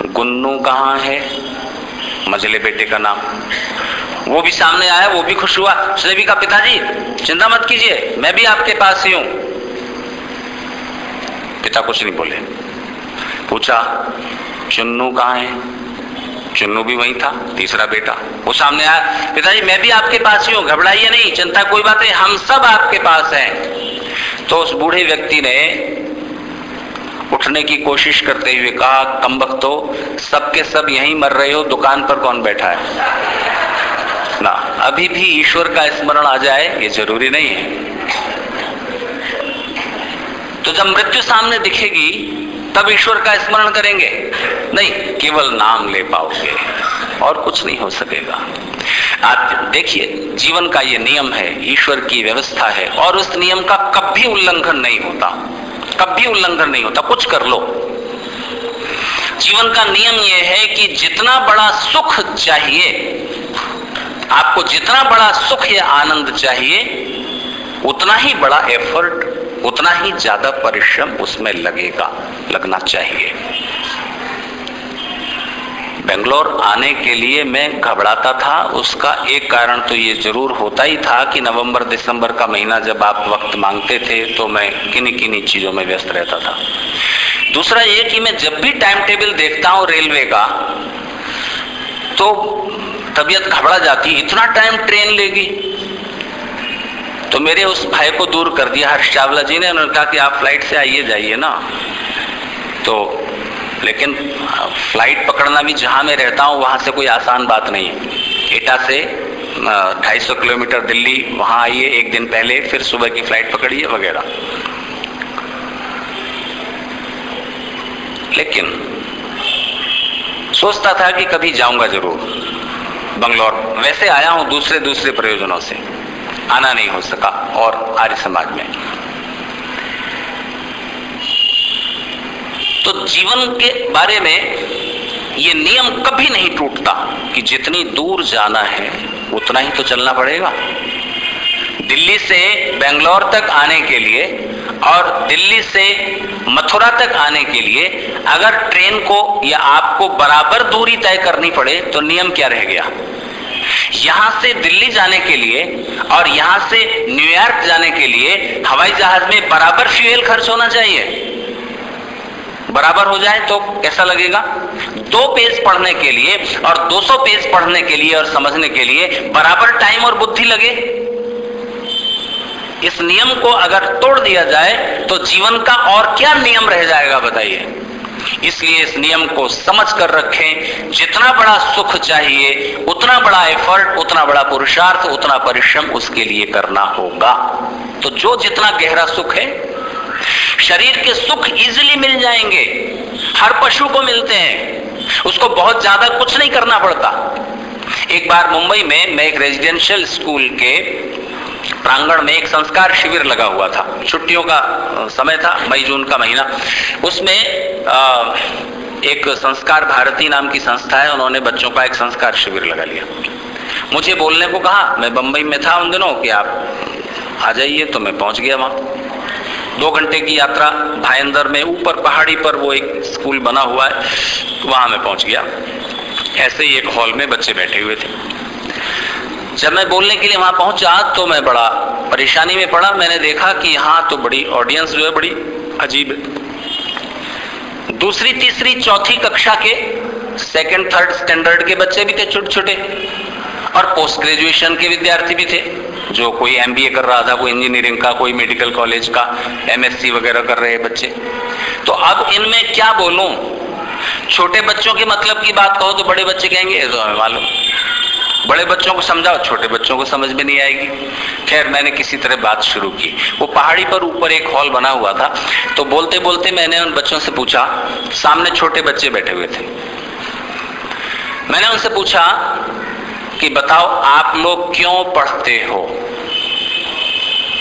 गुन्नू कहाँ है? मजले बेटे का नाम। वो भी सामने आया, वो भी खुश हुआ। उसने भी कहा पिताजी, चिंता मत कीजिए, मैं भी आपके पास ही हूँ। पिता कुछ नहीं बोले। पूछा, चुन्नू कहाँ है? चुन्नू भी वही था, तीसरा बेटा। वो सामने आया, पिताजी, मैं भी आपके पास ही हूँ, घबराइए नहीं, चिंता कोई बात नहीं, हम सब आपके पास हैं। तो उस बूढ़े व्यक्ति ने उठने की कोशिश करते हुए कहा कम तो सबके सब यहीं मर रहे हो, दुकान पर कौन बैठा है? ना, अभी भी ईश्वर का स्मरण आ जाए, ये ज़रूरी नहीं है। तो जब मृत्यु सामने दिखेगी, तब ईश्वर का स्मरण करेंगे। नहीं, केवल नाम ले पाओगे और कुछ नहीं हो सकेगा। आप देखिए, जीवन का ये नियम है, ईश्वर की व्यवस्था है और उस नियम का कभी उल्लंघन नहीं होता। कभी उल्लंघन नहीं होता, कुछ कर लो। जीवन का नियम यह है कि जितना बड़ा सुख चाहिए, आपको जितना बड़ा सुख या आनंद चाहिए, उतना ही बड़ा एफर्ट उतना ही ज़्यादा परिश्रम उसमें लगेगा, लगना चाहिए। बेंगलोर आने के लिए मैं घबराता था। उसका एक कारण तो ये ज़रूर होता ही था कि नवंबर, दिसंबर का महीना जब आप वक्त मांगते थे तो मैं किन्हीं किन्हीं चीज़ों में व्यस्त रहता था। दूसरा ये कि मैं जब भी टाइम टेबल देखता हूँ रेलवे का तो तबीयत घबरा जाती, इतना टाइम ट्रेन लेगी। तो मेरे उस भय को दूर कर दिया, हर्ष चावला जी ने, उन्होंने कहा कि आप फ़्लाइट से आइए, जाइए ना। तो लेकिन फ़्लाइट पकड़ना भी जहाँ मैं रहता हूँ, वहाँ से कोई आसान बात नहीं है। एटा से ढाई सौ किलोमीटर दिल्ली, वहाँ आइए, एक दिन पहले, फिर सुबह की फ़्लाइट पकड़िए, वगैरह। लेकिन, सोचता था कि कभी जाऊँगा ज़रूर, बंगलौर। वैसे आया हूँ दूसरे दूसरे प्रयोजनों से। आना नहीं हो सका, और आर्य समाज में। तो जीवन के बारे में ये नियम कभी नहीं टूटता कि जितनी दूर जाना है, उतना ही तो चलना पड़ेगा। दिल्ली से बेंगलोर तक आने के लिए और दिल्ली से मथुरा तक आने के लिए अगर ट्रेन को या आपको बराबर दूरी तय करनी पड़े तो नियम क्या रह गया? यहाँ से दिल्ली जाने के लिए और यहाँ से न्यूयॉर्क जाने के लिए हवाई जहाज़ में बराबर फ्यूल खर्च होना चाहिए। बराबर हो जाए तो कैसा लगेगा? दो पेज पढ़ने के लिए और 200 पेज पढ़ने के लिए और समझने के लिए बराबर टाइम और बुद्धि लगे। इस नियम को अगर तोड़ दिया जाए तो जीवन का और क्या नियम रह जाएगा बताइए। इसलिए इस नियम को समझ कर रखें, जितना बड़ा सुख चाहिए, उतना बड़ा एफर्ट उतना बड़ा पुरुषार्थ, उतना परिश्रम उसके लिए करना होगा। तो जो जितना गहरा सुख है शरीर के सुख इजीली मिल जाएँगे। हर पशु को मिलते हैं। उसको बहुत ज़्यादा कुछ नहीं करना पड़ता। एक बार मुंबई में मैं एक रेजिडेंशियल स्कूल के प्रांगण में एक संस्कार शिविर लगा हुआ था। छुट्टियों का समय था, मई, जून का महीना। उसमें एक संस्कार भारती नाम की संस्था है। उन्होंने बच्चों का एक संस्कार शिविर लगा लिया। मुझे बोलने को कहा, मैं बंबई में था उन दिनों कि आप आ जाइए तो मैं पहुँच गया वहाँ। दो घंटे की यात्रा भाईंदर में ऊपर पहाड़ी पर वो एक स्कूल बना हुआ है तो वहाँ मैं पहुँच गया। ऐसे ही एक हॉल में बच्चे बैठे हुए थे। जब मैं बोलने के लिए वहाँ पहुँचा तो मैं बड़ा परेशानी में पड़ा। मैंने देखा कि यहाँ तो बड़ी ऑडियंस जो है, बड़ी अजीब है। दूसरी, तीसरी, चौथी कक्षा के सेकंड थर्ड स्टैंडर्ड के बच्चे भी थे छोटे छोटे और पोस्ट ग्रेजुएशन के विद्यार्थी भी थे, जो कोई एमबीए कर रहा था कोई इंजीनियरिंग का, कोई मेडिकल कॉलेज का एमएससी वगैरह कर रहे बच्चे। तो अब इनमें क्या बोलूँ? छोटे बच्चों के मतलब की बात कहो तो बड़े बच्चे कहेंगे तो हमें मालूम। बड़े बच्चों को समझाओ, छोटे बच्चों को समझ में नहीं आएगी। खैर, मैंने किसी तरह बात शुरू की। वो पहाड़ी पर ऊपर एक हॉल बना हुआ था तो बोलते बोलते मैंने उन बच्चों से पूछा, सामने छोटे बच्चे बैठे हुए थे। मैंने उनसे पूछा कि बताओ, आप लोग क्यों पढ़ते हो?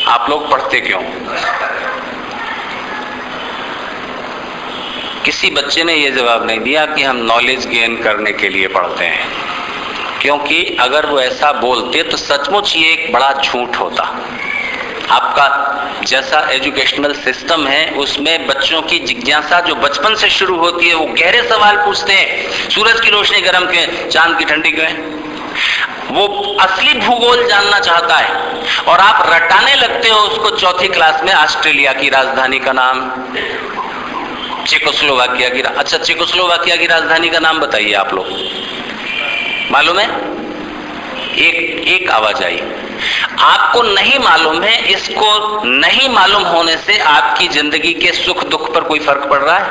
आप लोग पढ़ते क्यों? किसी बच्चे ने यह जवाब नहीं दिया कि हम नॉलेज गेन करने के लिए पढ़ते हैं। क्योंकि अगर वो ऐसा बोलते तो सचमुच ये एक बड़ा झूठ होता। आपका जैसा एजुकेशनल सिस्टम है, उसमें बच्चों की जिज्ञासा जो बचपन से शुरू होती है, वो गहरे सवाल पूछते हैं। सूरज की रोशनी गर्म क्यों चाँद की ठंडी क्यों वो असली भूगोल जानना चाहता है। और आप रटाने लगते हो उसको चौथी क्लास में ऑस्ट्रेलिया की राजधानी का नाम। चेकोस्लोवाकिया की अच्छा चेकोस्लोवाकिया की राजधानी का नाम बताइए आप लोग। मालूम है? एक एक आवाज़ आई। आपको नहीं मालूम है, इसको नहीं मालूम होने से आपकी ज़िंदगी के सुख दुख पर कोई फ़र्क पड़ रहा है?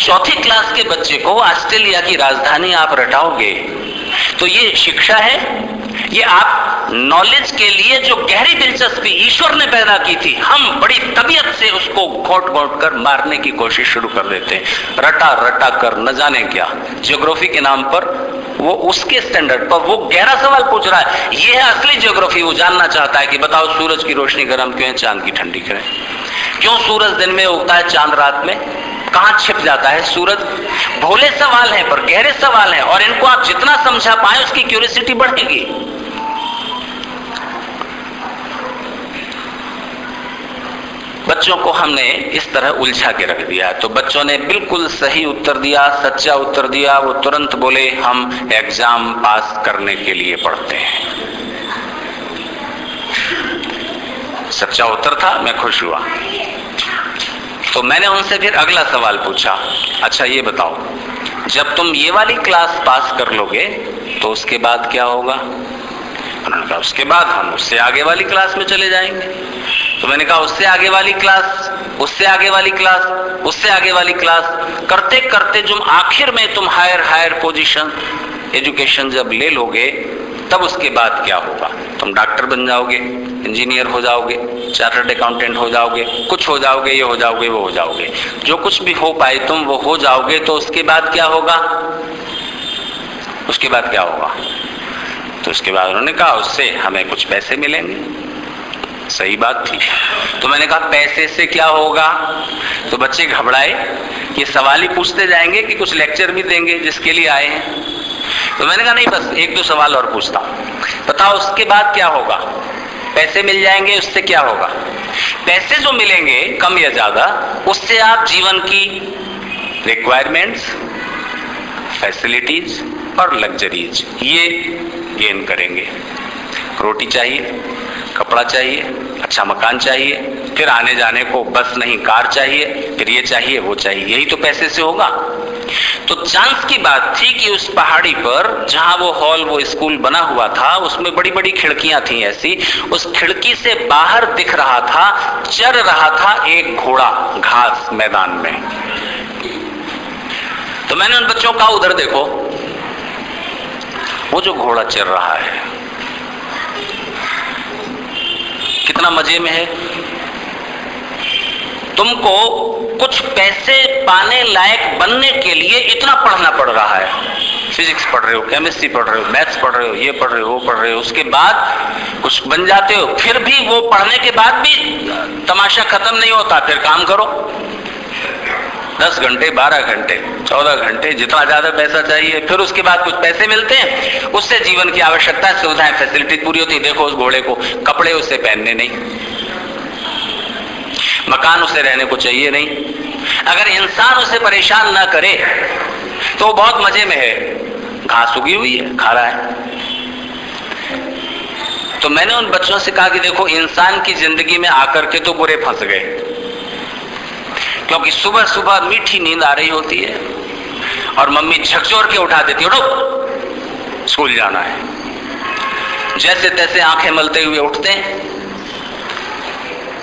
चौथी क्लास के बच्चे को ऑस्ट्रेलिया की राजधानी आप रटाओगे। तो ये शिक्षा है, ये आप नॉलेज के लिए जो गहरी दिलचस्पी ईश्वर ने पैदा की थी, हम बड़ी तबीयत से उसको घोट घोट कर मारने की कोशिश शुरू कर देते हैं। रटा रटा कर, न जाने क्या। जियोग्राफी के नाम पर वो उसके स्टैंडर्ड पर वो गहरा सवाल पूछ रहा है। ये है असली जियोग्राफी वो जानना चाहता है कि बताओ सूरज की रोशनी गर्म क्यों है, चाँद की ठंडी क्यों क्यों सूरज दिन में उगता है, चाँद रात में? कहाँ छिप जाता है, सूरज भोले सवाल हैं, पर गहरे सवाल हैं, और इनको आप जितना समझा पाए उसकी क्यूरियसिटी बढ़ेगी। बच्चों को हमने इस तरह उलझा के रख दिया तो बच्चों ने बिल्कुल सही उत्तर दिया, सच्चा उत्तर दिया, वो तुरंत बोले, हम एग्ज़ाम पास करने के लिए पढ़ते हैं। सच्चा उत्तर था, मैं खुश हुआ। तो मैंने उनसे फिर अगला सवाल पूछा अच्छा ये बताओ, जब तुम ये वाली क्लास पास कर लोगे तो उसके बाद क्या होगा? उन्होंने कहा, उसके बाद हम उससे आगे वाली क्लास में चले जाएँगे। तो मैंने कहा, उससे आगे वाली क्लास, उससे आगे वाली क्लास, उससे आगे वाली क्लास करते करते तुम आखिर में तुम हायर हायर पोजीशन एजुकेशन जब ले लोगे तब उसके बाद क्या होगा? तुम डॉक्टर बन जाओगे, इंजीनियर हो जाओगे, चार्टर्ड अकाउंटेंट हो जाओगे, कुछ हो जाओगे, ये हो जाओगे, वो हो जाओगे। जो कुछ भी हो पाए तुम, वो हो जाओगे तो उसके बाद क्या होगा? उसके बाद क्या होगा? तो उसके बाद उन्होंने कहा, उससे हमें कुछ पैसे मिलेंगे। सही बात थी। तो मैंने कहा, पैसे से क्या होगा? तो बच्चे घबराए ये सवाल ही पूछते जाएँगे कि कुछ लेक्चर भी देंगे, जिसके लिए आए हैं। तो मैंने कहा, नहीं, बस एक दो सवाल और पूछता बताओ, उसके बाद क्या होगा? पैसे मिल जाएँगे, उससे क्या होगा? पैसे जो मिलेंगे, कम या ज़्यादा, उससे आप जीवन की रिक्वायरमेंट्स फैसिलिटीज़ और लग्जरीज ये गेन करेंगे। रोटी चाहिए कपड़ा चाहिए अच्छा मकान चाहिए, फिर आने जाने को बस नहीं, कार चाहिए, फिर ये चाहिए, वो चाहिए, यही तो पैसे से होगा। तो चांस की बात थी कि उस पहाड़ी पर जहाँ वो हॉल, वो स्कूल बना हुआ था, उसमें बड़ी बड़ी खिड़कियाँ थी ऐसी। उस खिड़की से बाहर दिख रहा था, चर रहा था एक घोड़ा घास मैदान में। तो मैंने उन बच्चों का उधर देखो, वो जो घोड़ा चल रहा है कितना मज़े में है। तुमको कुछ पैसे पाने लायक बनने के लिए इतना पढ़ना पड़ रहा है। फिजिक्स पढ़ रहे हो केमिस्ट्री पढ़ रहे हो मैथ्स पढ़ रहे हो, ये पढ़ रहे हो, वो पढ़ रहे हो, उसके बाद कुछ बन जाते हो, फिर भी वो पढ़ने के बाद भी तमाशा खत्म नहीं होता, फिर काम करो। दस घंटे, बारह घंटे, चौदह घंटे, जितना ज़्यादा पैसा चाहिए, फिर उसके बाद कुछ पैसे मिलते हैं। उससे जीवन की आवश्यकता, सुविधाएँ फैसिलिटी पूरी होती है। देखो उस घोड़े को, कपड़े उसे पहनने नहीं। मकान उसे रहने को चाहिए नहीं। अगर इंसान उसे परेशान ना करे तो वो बहुत मज़े में है। घास उगी हुई है, खा रहा है। तो मैंने उन बच्चों से कहा कि देखो, इंसान की ज़िंदगी में आकर के तो बुरे फंस गए। क्योंकि सुबह सुबह मीठी नींद आ रही होती है और मम्मी झकझोर के उठा देती उठो, स्कूल जाना है। जैसे तैसे आँखें मलते हुए उठते हैं।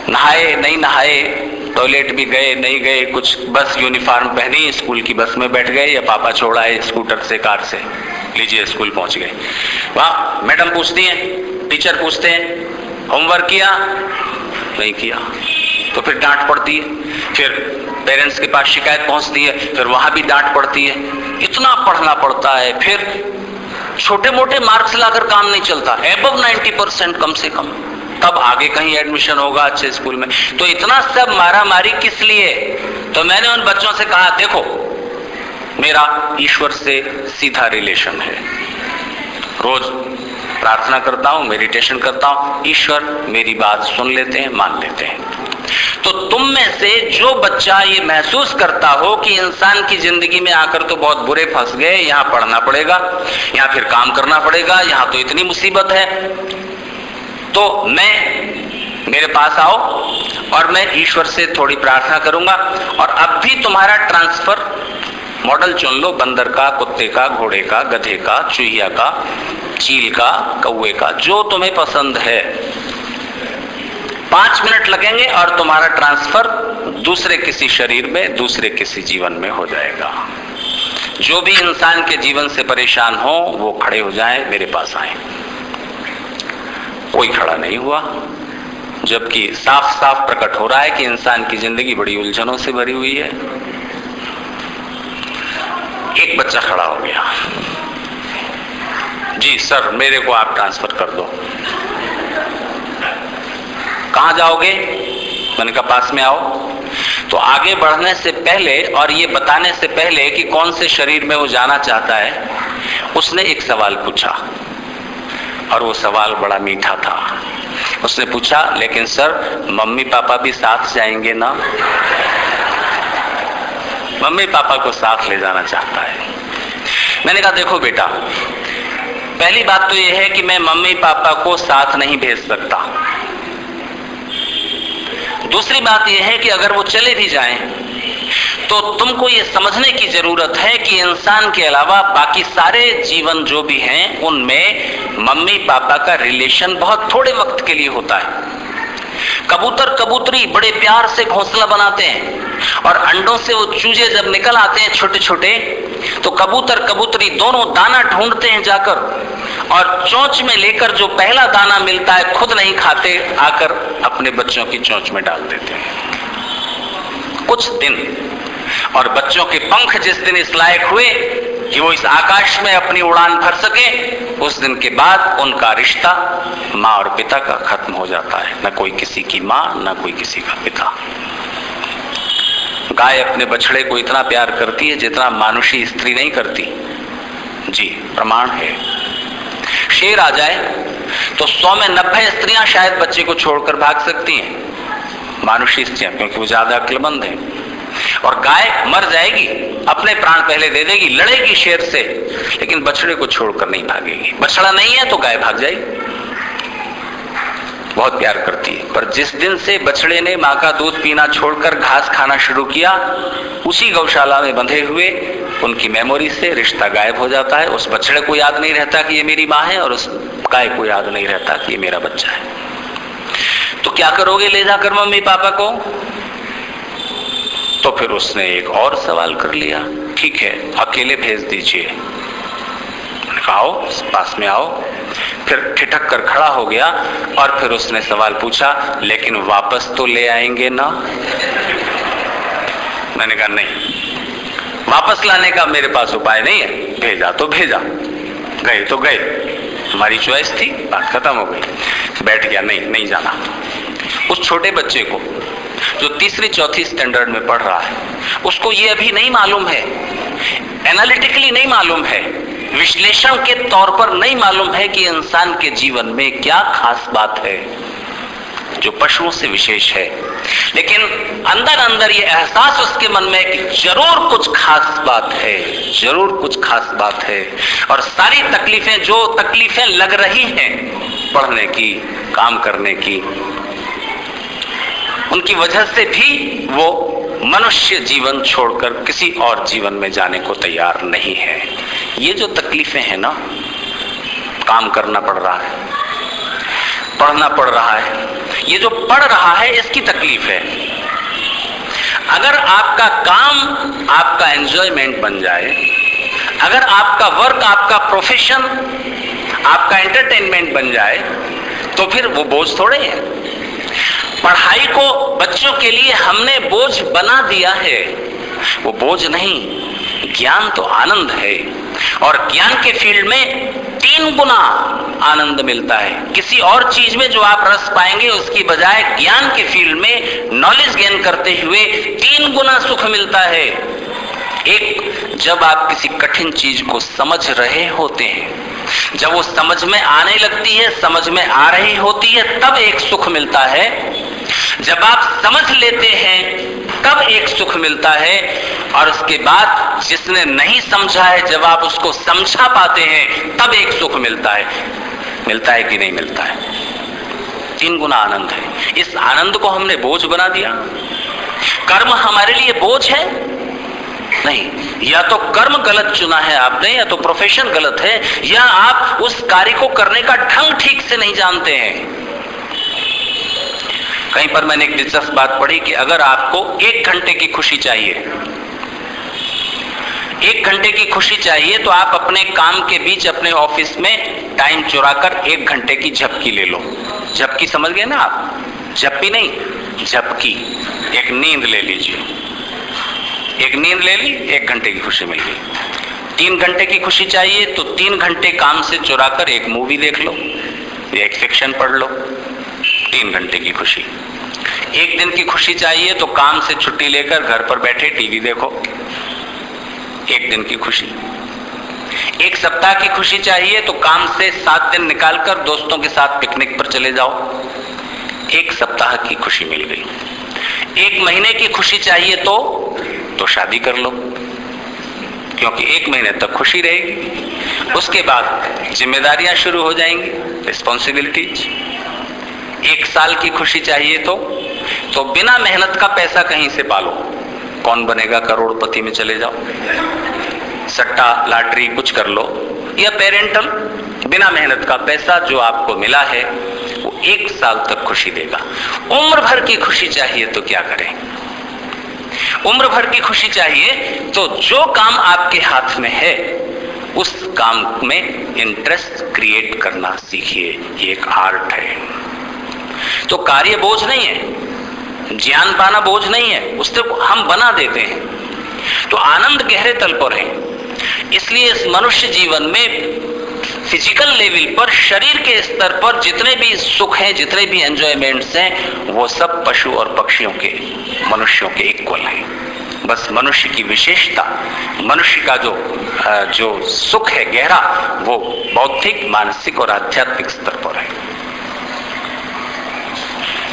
नहाए, नहीं नहाए, टॉयलेट भी गए, नहीं गए, कुछ बस यूनिफॉर्म पहनी, स्कूल की बस में बैठ गए, या पापा छोड़ आए स्कूटर से, कार से, लीजिए स्कूल पहुँच गए। वाह, मैडम पूछती हैं, टीचर पूछते हैं, होमवर्क किया? नहीं किया। तो फिर डांट पड़ती है। फिर पेरेंट्स के पास शिकायत पहुँचती है, फिर वहाँ भी डांट पड़ती है। इतना पढ़ना पड़ता है, फिर छोटे मोटे मार्क्स लाकर काम नहीं चलता। एबव 90 परसेंट कम से कम। तब आगे कहीं एडमिशन होगा अच्छे स्कूल में। तो इतना सब मारा मारी किस लिए? तो मैंने उन बच्चों से कहा, देखो, मेरा ईश्वर से सीधा रिलेशन है। रोज प्रार्थना करता हूँ मेडिटेशन करता हूँ। ईश्वर मेरी बात सुन लेते हैं, मान लेते हैं। तो तुम में से जो बच्चा ये महसूस करता हो कि इंसान की ज़िंदगी में आकर तो बहुत बुरे फंस गए, यहाँ पढ़ना पड़ेगा, यहाँ फिर काम करना पड़ेगा, यहाँ तो इतनी मुसीबत है। तो मैं, मेरे पास आओ और मैं ईश्वर से थोड़ी प्रार्थना करूँगा और अब भी तुम्हारा ट्रांसफ़र मॉडल चुन लो, बंदर का, कुत्ते का, घोड़े का, गधे का, चूहिया का, चील का कौए का, जो तुम्हें पसंद है। पाँच मिनट लगेंगे और तुम्हारा ट्रांसफ़र दूसरे किसी शरीर में, दूसरे किसी जीवन में हो जाएगा। जो भी इंसान के जीवन से परेशान हो, वो खड़े हो जाए, मेरे पास आए। कोई खड़ा नहीं हुआ, जबकि साफ़ साफ़ प्रकट हो रहा है कि इंसान की ज़िंदगी बड़ी उलझनों से भरी हुई है। एक बच्चा खड़ा हो गया। जी, सर, मेरे को आप ट्रांसफ़र कर दो। कहाँ जाओगे? मैंने कहा, पास में आओ। तो आगे बढ़ने से पहले और ये बताने से पहले कि कौन से शरीर में वो जाना चाहता है, उसने एक सवाल पूछा। और वो सवाल बड़ा मीठा था। उसने पूछा, लेकिन सर, मम्मी पापा भी साथ जाएँगे ना? मम्मी पापा को साथ ले जाना चाहता है। मैंने कहा, देखो बेटा, पहली बात तो यह है कि मैं मम्मी पापा को साथ नहीं भेज सकता। दूसरी बात यह है कि अगर वो चले भी जाए तो तुमको ये समझने की ज़रूरत है कि इंसान के अलावा बाकी सारे जीवन जो भी हैं, उनमें मम्मी पापा का रिलेशन बहुत थोड़े वक्त के लिए होता है। कबूतर कबूतरी बड़े प्यार से घोंसला बनाते हैं और अंडों से वो चूजे जब निकल आते हैं छोटे छोटे तो कबूतर कबूतरी दोनों दाना ढूंढते हैं जाकर और चोंच में लेकर जो पहला दाना मिलता है, खुद नहीं खाते, आकर अपने बच्चों की चोंच में डाल देते हैं। कुछ दिन, और बच्चों के पंख जिस दिन इस लायक हुए कि वो इस आकाश में अपनी उड़ान भर सके, उस दिन के बाद उनका रिश्ता माँ और पिता का खत्म हो जाता है। न कोई किसी की माँ, न कोई किसी का पिता। गाय अपने बछड़े को इतना प्यार करती है जितना मानुषी स्त्री नहीं करती। जी, प्रमाण है। शेर आ जाए तो सौ में नब्बे स्त्रियाँ शायद बच्चे को छोड़कर भाग सकती हैं। मानुषी स्त्रियाँ, क्योंकि वो ज़्यादा अक्लमंद है। और गाय मर जाएगी, अपने प्राण पहले दे देगी, लड़ेगी शेर से, लेकिन बछड़े को छोड़कर नहीं भागेगी। बछड़ा नहीं है तो गाय भाग जाएगी। बहुत प्यार करती है। पर जिस दिन से बछड़े ने माँ का दूध पीना छोड़कर घास खाना शुरू किया, उसी गौशाला में बंधे हुए, उनकी मेमोरी से रिश्ता गायब हो जाता है। उस बछड़े को याद नहीं रहता कि ये मेरी माँ है, और उस गाय को याद नहीं रहता कि ये मेरा बच्चा है। तो क्या करोगे ले जाकर मम्मी पापा को? तो फिर उसने एक और सवाल कर लिया, ठीक है, अकेले भेज दीजिए। आओ, पास में आओ। फिर ठिठक कर खड़ा हो गया और फिर उसने सवाल पूछा, लेकिन वापस तो ले आएँगे ना? मैंने कहा, नहीं, वापस लाने का मेरे पास उपाय नहीं है, भेजा तो भेजा, गए तो गए, हमारी चॉइस थी, बात खत्म हो गई, बैठ गया, नहीं नहीं जाना। उस छोटे बच्चे को जो तीसरी चौथी स्टैंडर्ड में पढ़ रहा है, उसको ये अभी नहीं मालूम है। एनालिटिकली नहीं मालूम है। विश्लेषण के तौर पर नहीं मालूम है कि इंसान के जीवन में क्या खास बात है, जो पशुओं से विशेष है। लेकिन अंदर अंदर ये एहसास उसके मन में कि ज़रूर कुछ खास बात है, ज़रूर कुछ खास बात है। और सारी तकलीफें, जो तकलीफें लग रही हैं पढ़ने की, काम करने की उनकी वजह से भी वो मनुष्य जीवन छोड़कर किसी और जीवन में जाने को तैयार नहीं है। ये जो तकलीफें हैं ना, काम करना पड़ रहा है, पढ़ना पड़ रहा है, ये जो पढ़ रहा है, इसकी तकलीफ़ है। अगर आपका काम आपका एंजॉयमेंट बन जाए, अगर आपका वर्क आपका प्रोफेशन आपका एंटरटेनमेंट बन जाए तो फिर वो बोझ थोड़े है। पढ़ाई को बच्चों के लिए हमने बोझ बना दिया है। वो बोझ नहीं, ज्ञान तो आनंद है। और ज्ञान के फ़ील्ड में तीन गुना आनंद मिलता है। किसी और चीज़ में जो आप रस पाएँगे, उसकी बजाय ज्ञान के फ़ील्ड में नॉलेज गेन करते हुए तीन गुना सुख मिलता है। एक, जब आप किसी कठिन चीज़ को समझ रहे होते हैं, जब वो समझ में आने लगती है, समझ में आ रही होती है, तब एक सुख मिलता है। जब आप समझ लेते हैं, तब एक सुख मिलता है, और उसके बाद जिसने नहीं समझा है, जब आप उसको समझा पाते हैं, तब एक सुख मिलता है। मिलता है कि नहीं मिलता है? तीन गुना आनंद है। इस आनंद को हमने बोझ बना दिया। कर्म हमारे लिए बोझ है। नहीं। या तो कर्म गलत चुना है आपने, या तो प्रोफेशन गलत है, या आप उस कार्य को करने का ढंग ठीक से नहीं जानते हैं। कहीं पर मैंने एक दिलचस्प बात पढ़ी कि अगर आपको एक घंटे की खुशी चाहिए, एक घंटे की खुशी चाहिए तो आप अपने काम के बीच अपने ऑफ़िस में टाइम चुराकर एक घंटे की झपकी ले लो। झपकी समझ गए ना आप? झपकी नहीं, झपकी। एक नींद ले लीजिए। एक नींद ले ली, एक घंटे की खुशी मिल गई। तीन घंटे की खुशी चाहिए तो तीन घंटे काम से चुरा कर एक मूवी देख लो या एक फिक्शन पढ़ लो, तीन घंटे की खुशी। एक दिन की खुशी चाहिए तो काम से छुट्टी लेकर घर पर बैठे टीवी देखो, एक दिन की खुशी। एक सप्ताह की खुशी चाहिए तो काम से सात दिन निकालकर दोस्तों के साथ पिकनिक पर चले जाओ। एक सप्ताह की खुशी मिल गई। एक महीने की खुशी चाहिए तो तो शादी कर लो। क्योंकि एक महीने तक खुशी रहेगी। उसके बाद जिम्मेदारियाँ शुरू हो जाएँगी रिस्पॉन्सिबिलिटीज एक साल की खुशी चाहिए तो तो बिना मेहनत का पैसा कहीं से पालो। कौन बनेगा करोड़पति में चले जाओ। सट्टा, लॉटरी कुछ कर लो। या पेरेंटल बिना मेहनत का पैसा जो आपको मिला है, वो एक साल तक खुशी देगा। उम्र भर की खुशी चाहिए तो क्या करें? उम्र भर की खुशी चाहिए तो जो काम आपके हाथ में है, उस काम में इंटरेस्ट क्रिएट करना सीखिए एक आर्ट है। तो कार्य बोझ नहीं है, ज्ञान पाना बोझ नहीं है, उससे हम बना देते हैं। तो आनंद गहरे तल पर है। इसलिए इस मनुष्य जीवन में फ़िज़िकल लेवल पर, शरीर के स्तर पर जितने भी सुख हैं, जितने भी एंजॉयमेंट्स हैं, वो सब पशु और पक्षियों के, मनुष्यों के इक्वल हैं। बस मनुष्य की विशेषता, मनुष्य का जो जो सुख है, गहरा, वो बौद्धिक, मानसिक और आध्यात्मिक स्तर पर है।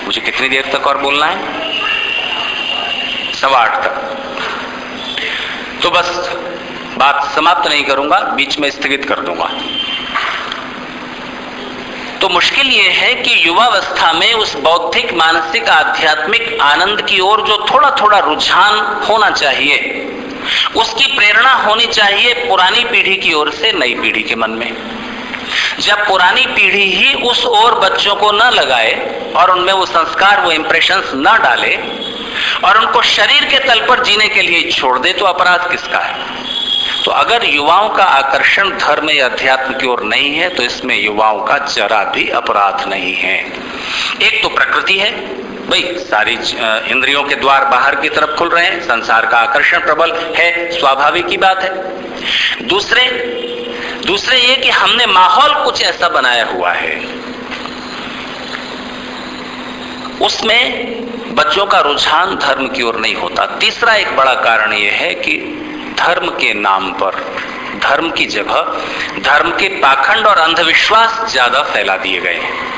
मुझे कितनी देर तक और बोलना है? सवा आठ तक। तो बस, बात समाप्त नहीं करूँगा, बीच में स्थगित कर दूँगा। तो मुश्किल यह है कि युवावस्था में उस बौद्धिक, मानसिक, आध्यात्मिक आनंद की ओर जो थोड़ा थोड़ा रुझान होना चाहिए, उसकी प्रेरणा होनी चाहिए पुरानी पीढ़ी की ओर से नई पीढ़ी के मन में। जब पुरानी पीढ़ी ही उस ओर बच्चों को न लगाए और उनमें वो संस्कार, वो इंप्रेशन न डाले और उनको शरीर के तल पर जीने के लिए छोड़ दे तो अपराध किसका है? तो अगर युवाओं का आकर्षण धर्म या अध्यात्म की ओर नहीं है तो इसमें युवाओं का जरा भी अपराध नहीं है। एक तो प्रकृति है। भाई, सारी इंद्रियों के द्वार बाहर की तरफ़ खुल रहे हैं, संसार का आकर्षण प्रबल है, स्वाभाविक की बात है। दूसरे दूसरे ये कि हमने माहौल कुछ ऐसा बनाया हुआ है। उसमें बच्चों का रुझान धर्म की ओर नहीं होता। तीसरा एक बड़ा कारण यह है कि धर्म के नाम पर, धर्म की जगह, धर्म के पाखंड और अंधविश्वास ज़्यादा फैला दिए गए हैं।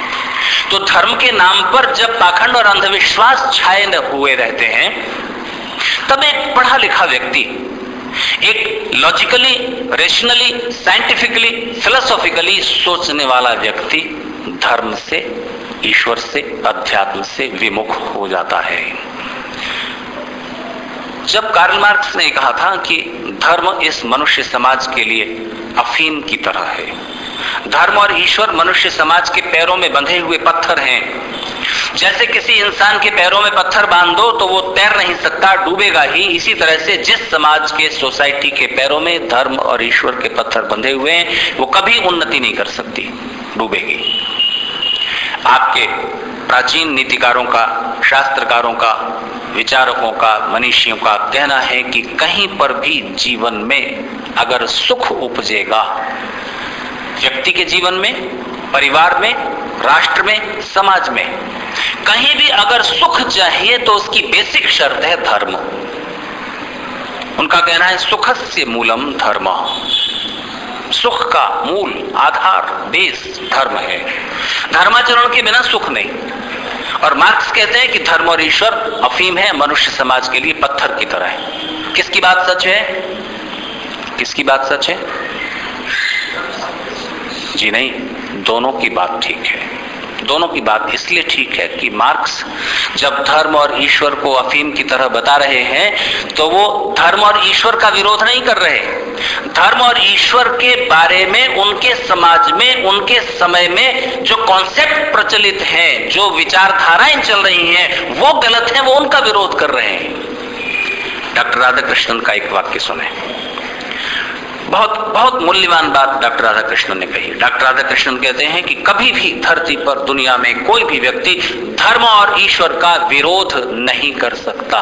तो धर्म के नाम पर जब पाखंड और अंधविश्वास छाए हुए रहते हैं, तब एक पढ़ा लिखा व्यक्ति, एक लॉजिकली रेशनली साइंटिफिकली फिलोसॉफिकली सोचने वाला व्यक्ति धर्म से, ईश्वर से, अध्यात्म से विमुख हो जाता है। जब कार्ल मार्क्स ने कहा था कि धर्म इस मनुष्य समाज के लिए अफीम की तरह है। धर्म और ईश्वर मनुष्य समाज के पैरों में बंधे हुए पत्थर हैं। जैसे किसी इंसान के पैरों में पत्थर बाँध दो तो वो तैर नहीं सकता, डूबेगा ही। इसी तरह से जिस समाज के, सोसाइटी के पैरों में धर्म और ईश्वर के पत्थर बंधे हुए हैं, वो कभी उन्नति नहीं कर सकती, डूबेगी। आपके प्राचीन नीतिकारों का, शास्त्रकारों का विचारकों का, मनीषियों का कहना है कि कहीं पर भी जीवन में अगर सुख उपजेगा, व्यक्ति के जीवन में, परिवार में, राष्ट्र में, समाज में, कहीं भी अगर सुख चाहिए तो उसकी बेसिक शर्त है धर्म। उनका कहना है, सुखस्य मूलम धर्म। सुख का मूल, आधार, बेस धर्म है। धर्माचरण के बिना सुख नहीं। और मार्क्स कहते हैं कि धर्म और ईश्वर अफीम है, मनुष्य समाज के लिए पत्थर की तरह है। किसकी बात सच है? किसकी बात सच है? जी नहीं, दोनों की बात ठीक है। दोनों की बात इसलिए ठीक है कि मार्क्स जब धर्म और ईश्वर को अफीम की तरह बता रहे हैं तो वो धर्म और ईश्वर का विरोध नहीं कर रहे धर्म और ईश्वर के बारे में, उनके समाज में, उनके समय में जो कॉन्सेप्ट प्रचलित हैं, जो विचारधाराएँ चल रही हैं, वो गलत है, वो उनका विरोध कर रहे हैं। डॉक्टर राधाकृष्णन का एक वाक्य सुने। बहुत बहुत मूल्यवान बात डॉक्टर राधा कृष्णन ने कही। डॉक्टर राधा कृष्णन कहते हैं कि कभी भी धरती पर दुनिया में कोई भी व्यक्ति धर्म और ईश्वर का विरोध नहीं कर सकता।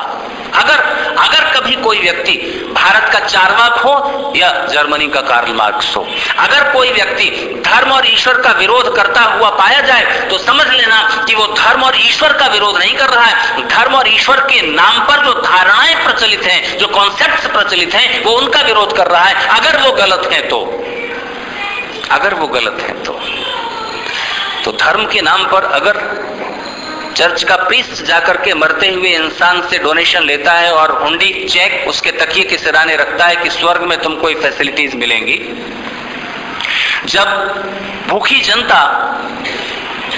अगर अगर कभी कोई व्यक्ति भारत का चारवाक हो या जर्मनी का कार्ल मार्क्स हो, अगर कोई व्यक्ति धर्म और ईश्वर का विरोध करता हुआ पाया जाए तो समझ लेना कि वो धर्म और ईश्वर का विरोध नहीं कर रहा है। धर्म और ईश्वर के नाम पर जो धारणाएँ प्रचलित हैं, जो कॉन्सेप्ट प्रचलित हैं, वो उनका विरोध कर रहा है। अगर वो गलत है तो अगर वो गलत है तो। तो धर्म के नाम पर अगर चर्च का प्रीस्ट जाकर के मरते हुए इंसान से डोनेशन लेता है और हुंडी चेक उसके तकिए के सिराने रखता है कि स्वर्ग में तुमको ये फैसिलिटीज़ मिलेंगी, जब भूखी जनता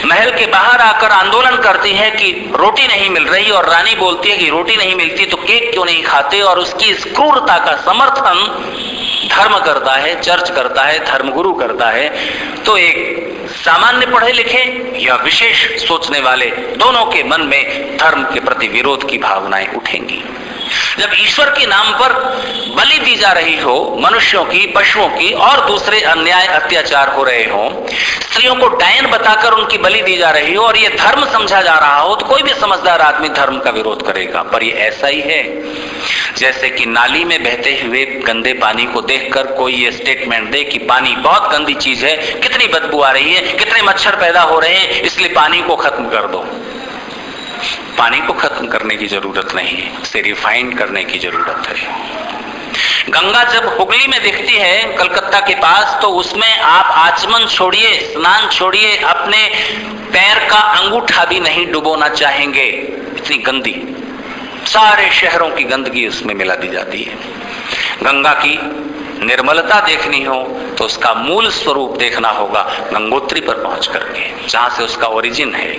महल के बाहर आकर आंदोलन करती है कि रोटी नहीं मिल रही और रानी बोलती है कि रोटी नहीं मिलती तो केक क्यों नहीं खाते और उसकी इस क्रूरता का समर्थन धर्म करता है, चर्च करता है, धर्मगुरु करता है। तो एक सामान्य पढ़े लिखे या विशेष सोचने वाले दोनों के मन में धर्म के प्रति विरोध की भावनाएँ उठेंगी। जब ईश्वर के नाम पर बलि दी जा रही हो, मनुष्यों की, पशुओं की और दूसरे अन्याय अत्याचार हो रहे हो स्त्रियों को डायन बताकर उनकी बलि दी जा रही हो और यह धर्म समझा जा रहा हो तो कोई भी समझदार आदमी धर्म का विरोध करेगा। पर यह ऐसा ही है। जैसे कि नाली में बहते हुए गंदे पानी को देखकर कोई ये स्टेटमेंट दे कि पानी बहुत गंदी चीज़ है, कितनी बदबू आ रही है, कितने मच्छर पैदा हो रहे हैं, इसलिए पानी को खत्म कर दो। पानी को खत्म करने की ज़रूरत नहीं है उसे रिफाइंड करने की ज़रूरत है। गंगा जब हुगली में दिखती है कलकत्ता के पास तो उसमें आप आचमन छोड़िए, स्नान छोड़िए, अपने पैर का अंगूठा भी नहीं डुबोना चाहेंगे। इतनी गंदी। सारे शहरों की गंदगी उसमें मिला दी जाती है। गंगा की निर्मलता देखनी हो तो उसका मूल स्वरूप देखना होगा, गंगोत्री पर पहुँच करके, जहाँ से उसका ओरिजिन है।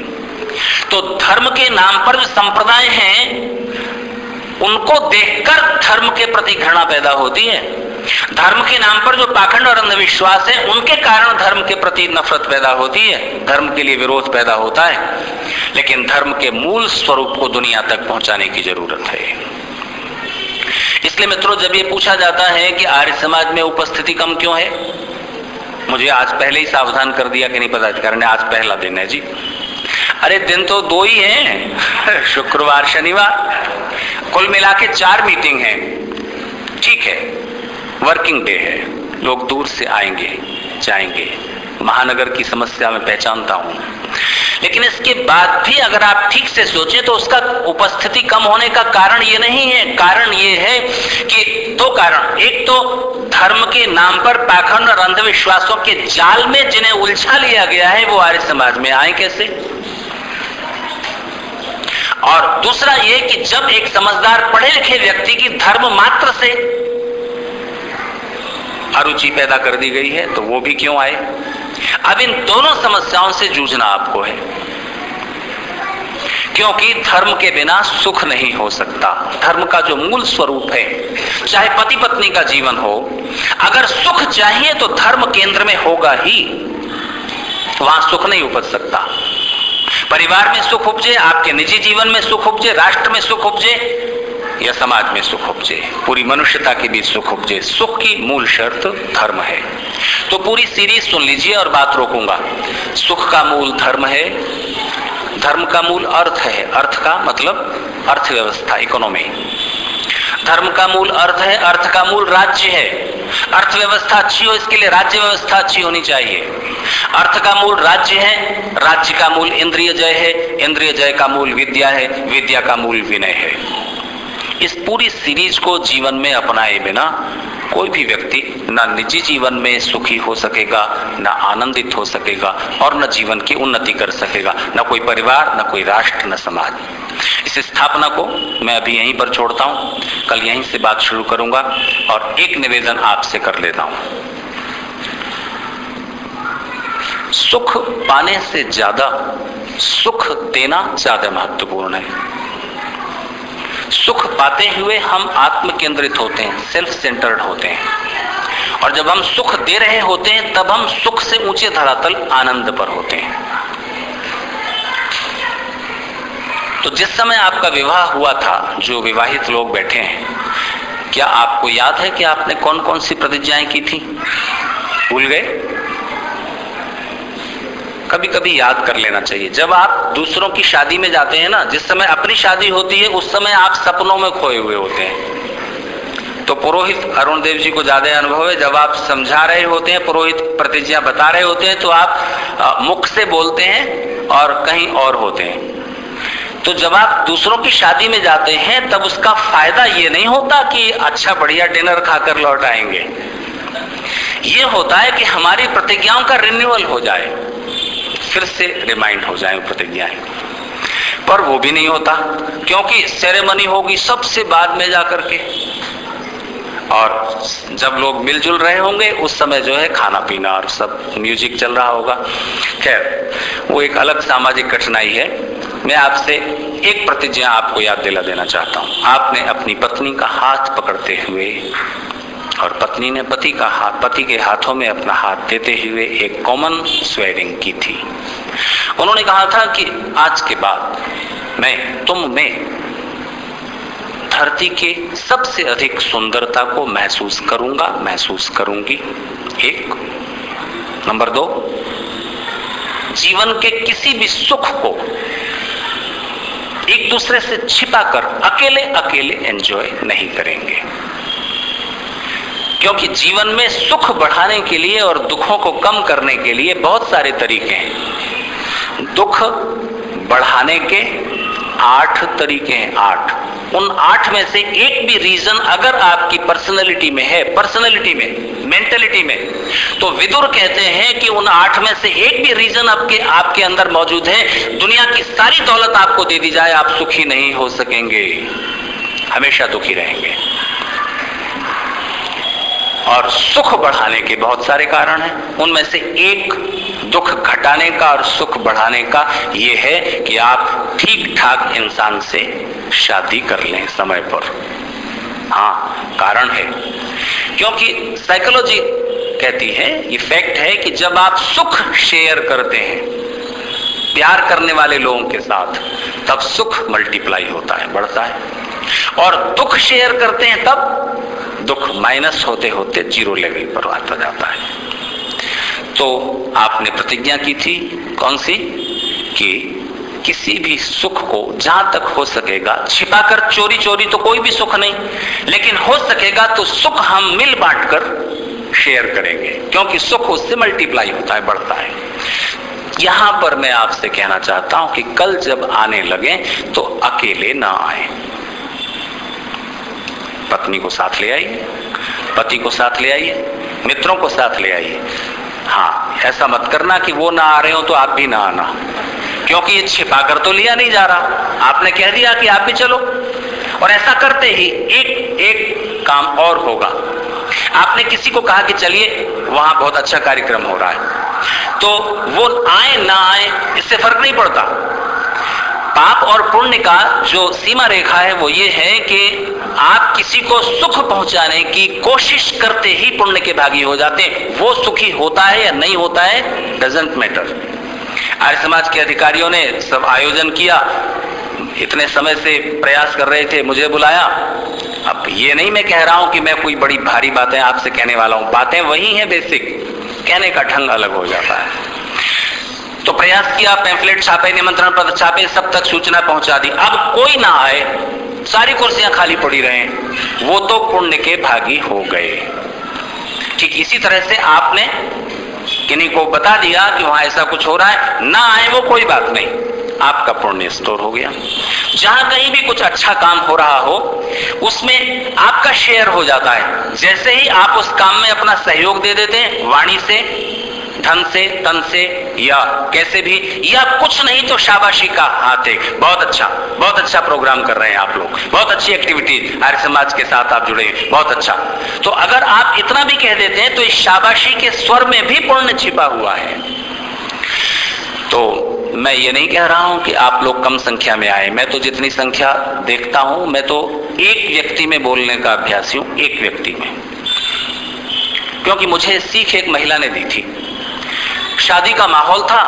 तो धर्म के नाम पर जो संप्रदाय हैं उनको देखकर धर्म के प्रति घृणा पैदा होती है। धर्म के नाम पर जो पाखंड और अंधविश्वास है, उनके कारण धर्म के प्रति नफरत पैदा होती है, धर्म के लिए विरोध पैदा होता है। लेकिन धर्म के मूल स्वरूप को दुनिया तक पहुँचाने की ज़रूरत है। इसलिए मित्रों, जब ये पूछा जाता है कि आर्य समाज में उपस्थिति कम क्यों है, मुझे आज पहले ही सावधान कर दिया कि नहीं पता ने आज पहला दिन है जी। अरे दिन तो दो ही हैं। शुक्रवार, शनिवार। कुल मिला के चार मीटिंग है। ठीक है वर्किंग डे है। लोग दूर से आएँगे, जाएँगे। महानगर की समस्या में पहचानता हूँ। लेकिन इसके बाद भी अगर आप ठीक से सोचें तो उसका उपस्थिति कम होने का कारण ये नहीं है। कारण ये है कि दो कारण। एक तो धर्म के नाम पर पाखंड और अंधविश्वासों के जाल में जिन्हें उलझा लिया गया है, वो आर्य समाज में आए कैसे? और दूसरा यह कि जब एक समझदार पढ़े लिखे व्यक्ति की धर्म मात्र से अरुचि पैदा कर दी गई है तो वो भी क्यों आए? अब इन दोनों समस्याओं से जूझना आपको है। क्योंकि धर्म के बिना सुख नहीं हो सकता। धर्म का जो मूल स्वरूप है, चाहे पति पत्नी का जीवन हो, अगर सुख चाहिए तो धर्म केंद्र में होगा ही, वहाँ सुख नहीं उपज सकता। परिवार में सुख उपजे, आपके निजी जीवन में सुख उपजे, राष्ट्र में सुख उपजे या समाज में सुख उपजे। पूरी मनुष्यता के बीच सुख उपजे। सुख की मूल शर्त धर्म है। तो पूरी सीरीज़ सुन लीजिए और बात रोकूँगा। सुख का मूल धर्म है। धर्म का मूल अर्थ है। अर्थ का मतलब अर्थव्यवस्था इकोनॉमी धर्म का मूल अर्थ है, अर्थ का मूल राज्य है। अर्थव्यवस्था अच्छी हो, इसके लिए राज्य व्यवस्था अच्छी होनी चाहिए। अर्थ का मूल राज्य है, राज्य का मूल इंद्रिय जय है, इंद्रिय जय का मूल विद्या है, विद्या का मूल विनय है। इस पूरी सीरीज़ को जीवन में अपनाए बिना कोई भी व्यक्ति न निजी जीवन में सुखी हो सकेगा, न आनंदित हो सकेगा और न जीवन की उन्नति कर सकेगा। न कोई परिवार, न कोई राष्ट्र, न समाज। इस स्थापना को मैं अभी यहीं पर छोड़ता हूँ। कल यहीं से बात शुरू करूँगा और एक निवेदन आपसे कर लेता हूँ। सुख पाने से ज़्यादा सुख देना ज़्यादा महत्वपूर्ण है। सुख पाते हुए हम आत्म केंद्रित होते हैं सेल्फ सेंटर्ड होते हैं। और जब हम सुख दे रहे होते हैं, तब हम सुख से ऊँचे धरातल आनंद पर होते हैं। तो जिस समय आपका विवाह हुआ था, जो विवाहित लोग बैठे हैं, क्या आपको याद है कि आपने कौन कौन सी प्रतिज्ञाएँ की थी? भूल गए? कभी कभी याद कर लेना चाहिए। जब आप दूसरों की शादी में जाते हैं ना, जिस समय अपनी शादी होती है, उस समय आप सपनों में खोए हुए होते हैं। तो पुरोहित अरुण देव जी को ज़्यादा अनुभव है। जब आप समझा रहे होते हैं, पुरोहित प्रतिज्ञा बता रहे होते हैं तो आप मुख से बोलते हैं और कहीं और होते हैं। तो जब आप दूसरों की शादी में जाते हैं, तब उसका फ़ायदा ये नहीं होता कि अच्छा बढ़िया डिनर खाकर लौट आएँगे। ये होता है कि हमारी प्रतिज्ञाओं का रिन्यूअल हो जाए। फिर से रिमाइंड हो जाए प्रतिज्ञाएँ पर वो भी नहीं होता, क्योंकि सेरेमनी होगी सबसे बाद में जाकर के। और जब लोग मिलजुल रहे होंगे, उस समय जो है खाना पीना और सब म्यूज़िक चल रहा होगा। खैर, वो एक अलग सामाजिक कठिनाई है। मैं आपसे एक प्रतिज्ञा आपको याद दिला देना चाहता हूँ। आपने अपनी पत्नी का हाथ पकड़ते हुए और पत्नी ने पति का हाथ, पति के हाथों में अपना हाथ देते हुए एक कॉमन स्वेरिंग की थी। उन्होंने कहा था कि आज के बाद मैं तुम में धरती के सबसे अधिक सुंदरता को महसूस करूँगा, महसूस करूँगी। एक। नंबर दो। जीवन के किसी भी सुख को एक दूसरे से छिपाकर अकेले अकेले एंजॉय नहीं करेंगे। क्योंकि जीवन में सुख बढ़ाने के लिए और दुखों को कम करने के लिए बहुत सारे तरीके हैं। दुख बढ़ाने के आठ तरीके हैं, आठ। उन आठ में से एक भी रीजन अगर आपकी पर्सनैलिटी में है पर्सनैलिटी में मेंटेलिटी में तो विदुर कहते हैं कि उन आठ में से एक भी रीजन आपके आपके अंदर मौजूद है। दुनिया की सारी दौलत आपको दे दी जाए, आप सुखी नहीं हो सकेंगे। हमेशा दुखी रहेंगे। और सुख बढ़ाने के बहुत सारे कारण हैं। उनमें से एक दुख घटाने का और सुख बढ़ाने का यह है कि आप ठीक ठाक इंसान से शादी कर लें समय पर। हाँ कारण है। क्योंकि साइकोलॉजी कहती है, ये फैक्ट है कि जब आप सुख शेयर करते हैं, प्यार करने वाले लोगों के साथ, तब सुख मल्टीप्लाई होता है, बढ़ता है। और दुख शेयर करते हैं तब दुख माइनस होते होते ज़ीरो लेवल पर आता जाता है। तो आपने प्रतिज्ञा की थी कौन सी? कि किसी भी सुख को जहाँ तक हो सकेगा, छिपाकर चोरी चोरी तो कोई भी सुख नहीं, लेकिन हो सकेगा तो सुख हम मिल बांट कर शेयर करेंगे, क्योंकि सुख उससे मल्टीप्लाई होता है, बढ़ता है। यहाँ पर मैं आपसे कहना चाहता हूँ कि कल जब आने लगे तो अकेले ना आए। पत्नी को साथ ले आइए पति को साथ ले आइए मित्रों को साथ ले आइए हाँ ऐसा मत करना कि वो ना आ रहे हो तो आप भी ना आना। क्योंकि ये छिपा कर तो लिया नहीं जा रहा। आपने कह दिया कि आप भी चलो। और ऐसा करते ही एक एक काम और होगा। आपने किसी को कहा कि चलिए, वहाँ बहुत अच्छा कार्यक्रम हो रहा है। तो वो आए, ना आए, इससे फ़र्क नहीं पड़ता। पाप और पुण्य का जो सीमा रेखा है, वो ये है कि आप किसी को सुख पहुँचाने की कोशिश करते ही पुण्य के भागी हो जाते हैं। वो सुखी होता है या नहीं होता है डजेंट मैटर आर्य समाज के अधिकारियों ने सब आयोजन किया। इतने समय से प्रयास कर रहे थे, मुझे बुलाया। अब ये नहीं मैं कह रहा हूँ कि मैं कोई बड़ी भारी बातें आपसे कहने वाला हूँ। बातें वही हैं बेसिक कहने का ढंग अलग हो जाता है। तो प्रयास किया पैम्फलेट छापे, निमंत्रण पत्र छापे, सब तक सूचना पहुँचा दी। अब कोई ना आए, सारी कुर्सियाँ खाली पड़ी रहे। वो तो पुण्य के भागी हो गए। ठीक इसी तरह से आपने किन्हीं को बता दिया कि वहाँ ऐसा कुछ हो रहा है, ना आए वो कोई बात नहीं। आपका पुण्य स्टोर हो गया। जहाँ कहीं भी कुछ अच्छा काम हो रहा हो, उसमें आपका शेयर हो जाता है। जैसे ही आप उस काम में अपना सहयोग दे देते हैं, वाणी से धन से, तन से, या कैसे भी, या कुछ नहीं तो शाबाशी का हाथ एक बहुत अच्छा बहुत अच्छा प्रोग्राम कर रहे हैं आप लोग। बहुत अच्छी एक्टिविटी आर्य समाज के साथ आप जुड़े हैं। बहुत अच्छा। तो अगर आप इतना भी कह देते हैं तो इस शाबाशी के स्वर में भी पुण्य छिपा हुआ है। तो मैं ये नहीं कह रहा हूँ कि आप लोग कम संख्या में आए। मैं तो जितनी संख्या देखता हूँ, मैं तो एक व्यक्ति में बोलने का अभ्यासी हूँ, एक व्यक्ति में। क्योंकि मुझे सीख एक महिला ने दी थी। शादी का माहौल था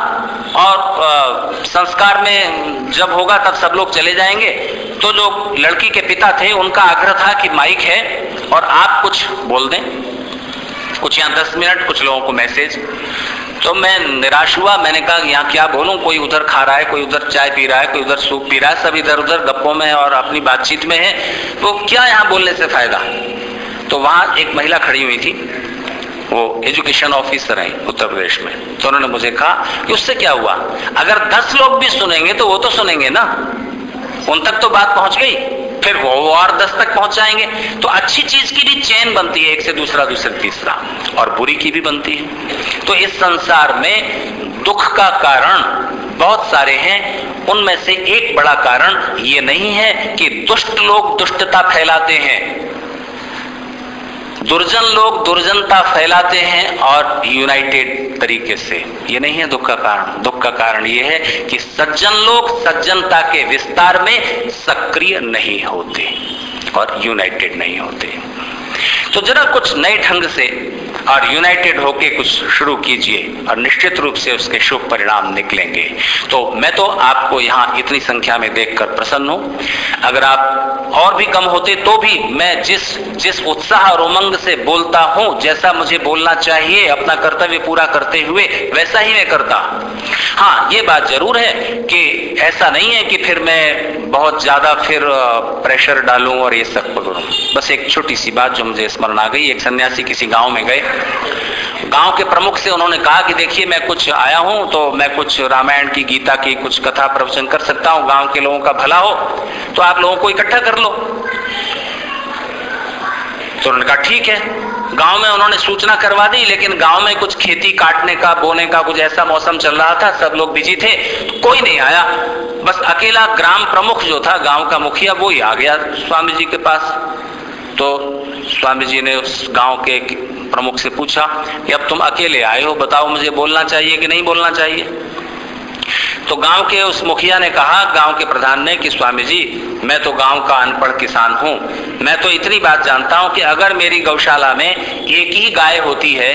और आ, संस्कार में जब होगा तब सब लोग चले जाएँगे। तो जो लड़की के पिता थे उनका आग्रह था कि माइक है और आप कुछ बोल दें। कुछ यहाँ दस मिनट कुछ लोगों को मैसेज। तो मैं निराश हुआ। मैंने कहा यहाँ क्या बोलूँ? कोई उधर खा रहा है कोई उधर चाय पी रहा है कोई उधर सूप पी रहा है सब इधर उधर गप्पों में और अपनी बातचीत में है। तो क्या यहाँ बोलने से फ़ायदा? तो वहाँ एक महिला खड़ी हुई थी। वो एजुकेशन ऑफिसर हैं उत्तर प्रदेश में। तो उन्होंने मुझे कहा कि उससे क्या हुआ? अगर दस लोग भी सुनेंगे तो वो तो सुनेंगे ना। उन तक तो बात पहुँच गई। फिर वो और दस तक पहुंचाएँगे। तो अच्छी चीज़ की भी चैन बनती है एक से दूसरा, दूसरे तीसरा। और बुरी की भी बनती है। तो इस संसार में दुख का कारण बहुत सारे हैं। उनमें से एक बड़ा कारण ये नहीं है कि दुष्ट लोग दुष्टता फैलाते हैं। दुर्जन लोग दुर्जनता फैलाते हैं और यूनाइटेड तरीके से। ये नहीं है दुख का कारण। दुख का कारण ये है कि सज्जन लोग सज्जनता के विस्तार में सक्रिय नहीं होते। और यूनाइटेड नहीं होते। तो जरा कुछ नए ढंग से और यूनाइटेड होके कुछ शुरू कीजिए और निश्चित रूप से उसके शुभ परिणाम निकलेंगे। तो मैं तो आपको यहाँ इतनी संख्या में देखकर प्रसन्न हूँ। अगर आप और भी कम होते तो भी मैं जिस जिस उत्साह और उमंग से बोलता हूँ, जैसा मुझे बोलना चाहिए, अपना कर्तव्य पूरा करते हुए, वैसा ही मैं करता। हाँ ये बात ज़रूर है कि ऐसा नहीं है कि फिर मैं बहुत ज़्यादा फिर प्रेशर डालूं और ये सब करो बस एक छोटी सी बात जो मुझे स्मरण आ गई, एक सन्यासी किसी गाँव में गए। गाँव के प्रमुख से उन्होंने कहा कि देखिए, मैं कुछ आया हूँ तो मैं कुछ रामायण की, गीता की, कुछ कथा प्रवचन कर सकता हूँ, गाँव के लोगों का भला हो तो आप लोगों को इकट्ठा कर लो। तो उन्होंने कहा, ठीक है। गाँव में उन्होंने सूचना करवा दी, लेकिन गाँव में कुछ खेती काटने का, बोने का कुछ ऐसा मौसम चल रहा था, सब लोग बिज़ी थे तो कोई नहीं आया। बस अकेला ग्राम प्रमुख जो था, गाँव का मुखिया, वो ही आ गया स्वामी जी के पास। तो स्वामी जी ने उस गाँव के प्रमुख से पूछा, कि अब तुम अकेले आए हो, बताओ मुझे बोलना चाहिए कि नहीं बोलना चाहिए? तो गाँव के उस मुखिया ने कहा, गाँव के प्रधान ने कि स्वामी जी मैं तो गाँव का अनपढ़ किसान हूँ। मैं तो इतनी बात जानता हूँ कि अगर मेरी गौशाला में एक ही गाय होती है,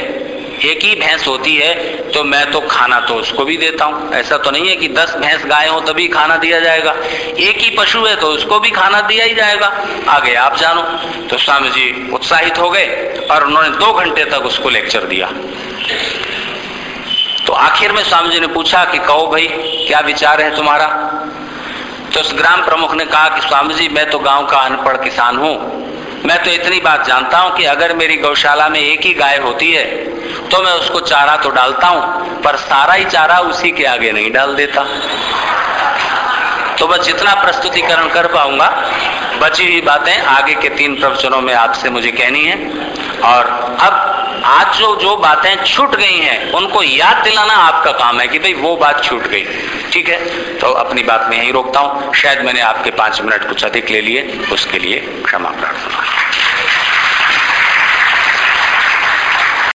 एक ही भैंस होती है तो मैं तो खाना तो उसको भी देता हूँ। ऐसा तो नहीं है कि दस भैंस गाय हो तभी खाना दिया जाएगा। एक ही पशु है तो उसको भी खाना दिया ही जाएगा। आगे आप जानो। तो स्वामी जी उत्साहित हो गए और उन्होंने दो घंटे तक उसको लेक्चर दिया। आखिर में स्वामी जी ने पूछा कि कहो भाई, क्या विचार है तुम्हारा? तो उस ग्राम प्रमुख ने कहा कि स्वामी जी मैं तो गाँव का अनपढ़ किसान हूँ। मैं तो इतनी बात जानता हूँ कि अगर मेरी गौशाला में एक ही गाय होती है तो मैं उसको चारा तो डालता हूँ, पर सारा ही चारा उसी के आगे नहीं डाल देता। तो बस जितना प्रस्तुतिकरण कर पाऊँगा, बची हुई बातें आगे के तीन प्रवचनों में आपसे मुझे कहनी है। और अब आज जो जो बातें छूट गई हैं, उनको याद दिलाना आपका काम है कि भाई वो बात छूट गई। ठीक है? तो अपनी बात में यही रोकता हूँ। शायद मैंने आपके पाँच मिनट कुछ अधिक ले लिए, उसके लिए क्षमा प्रार्थना।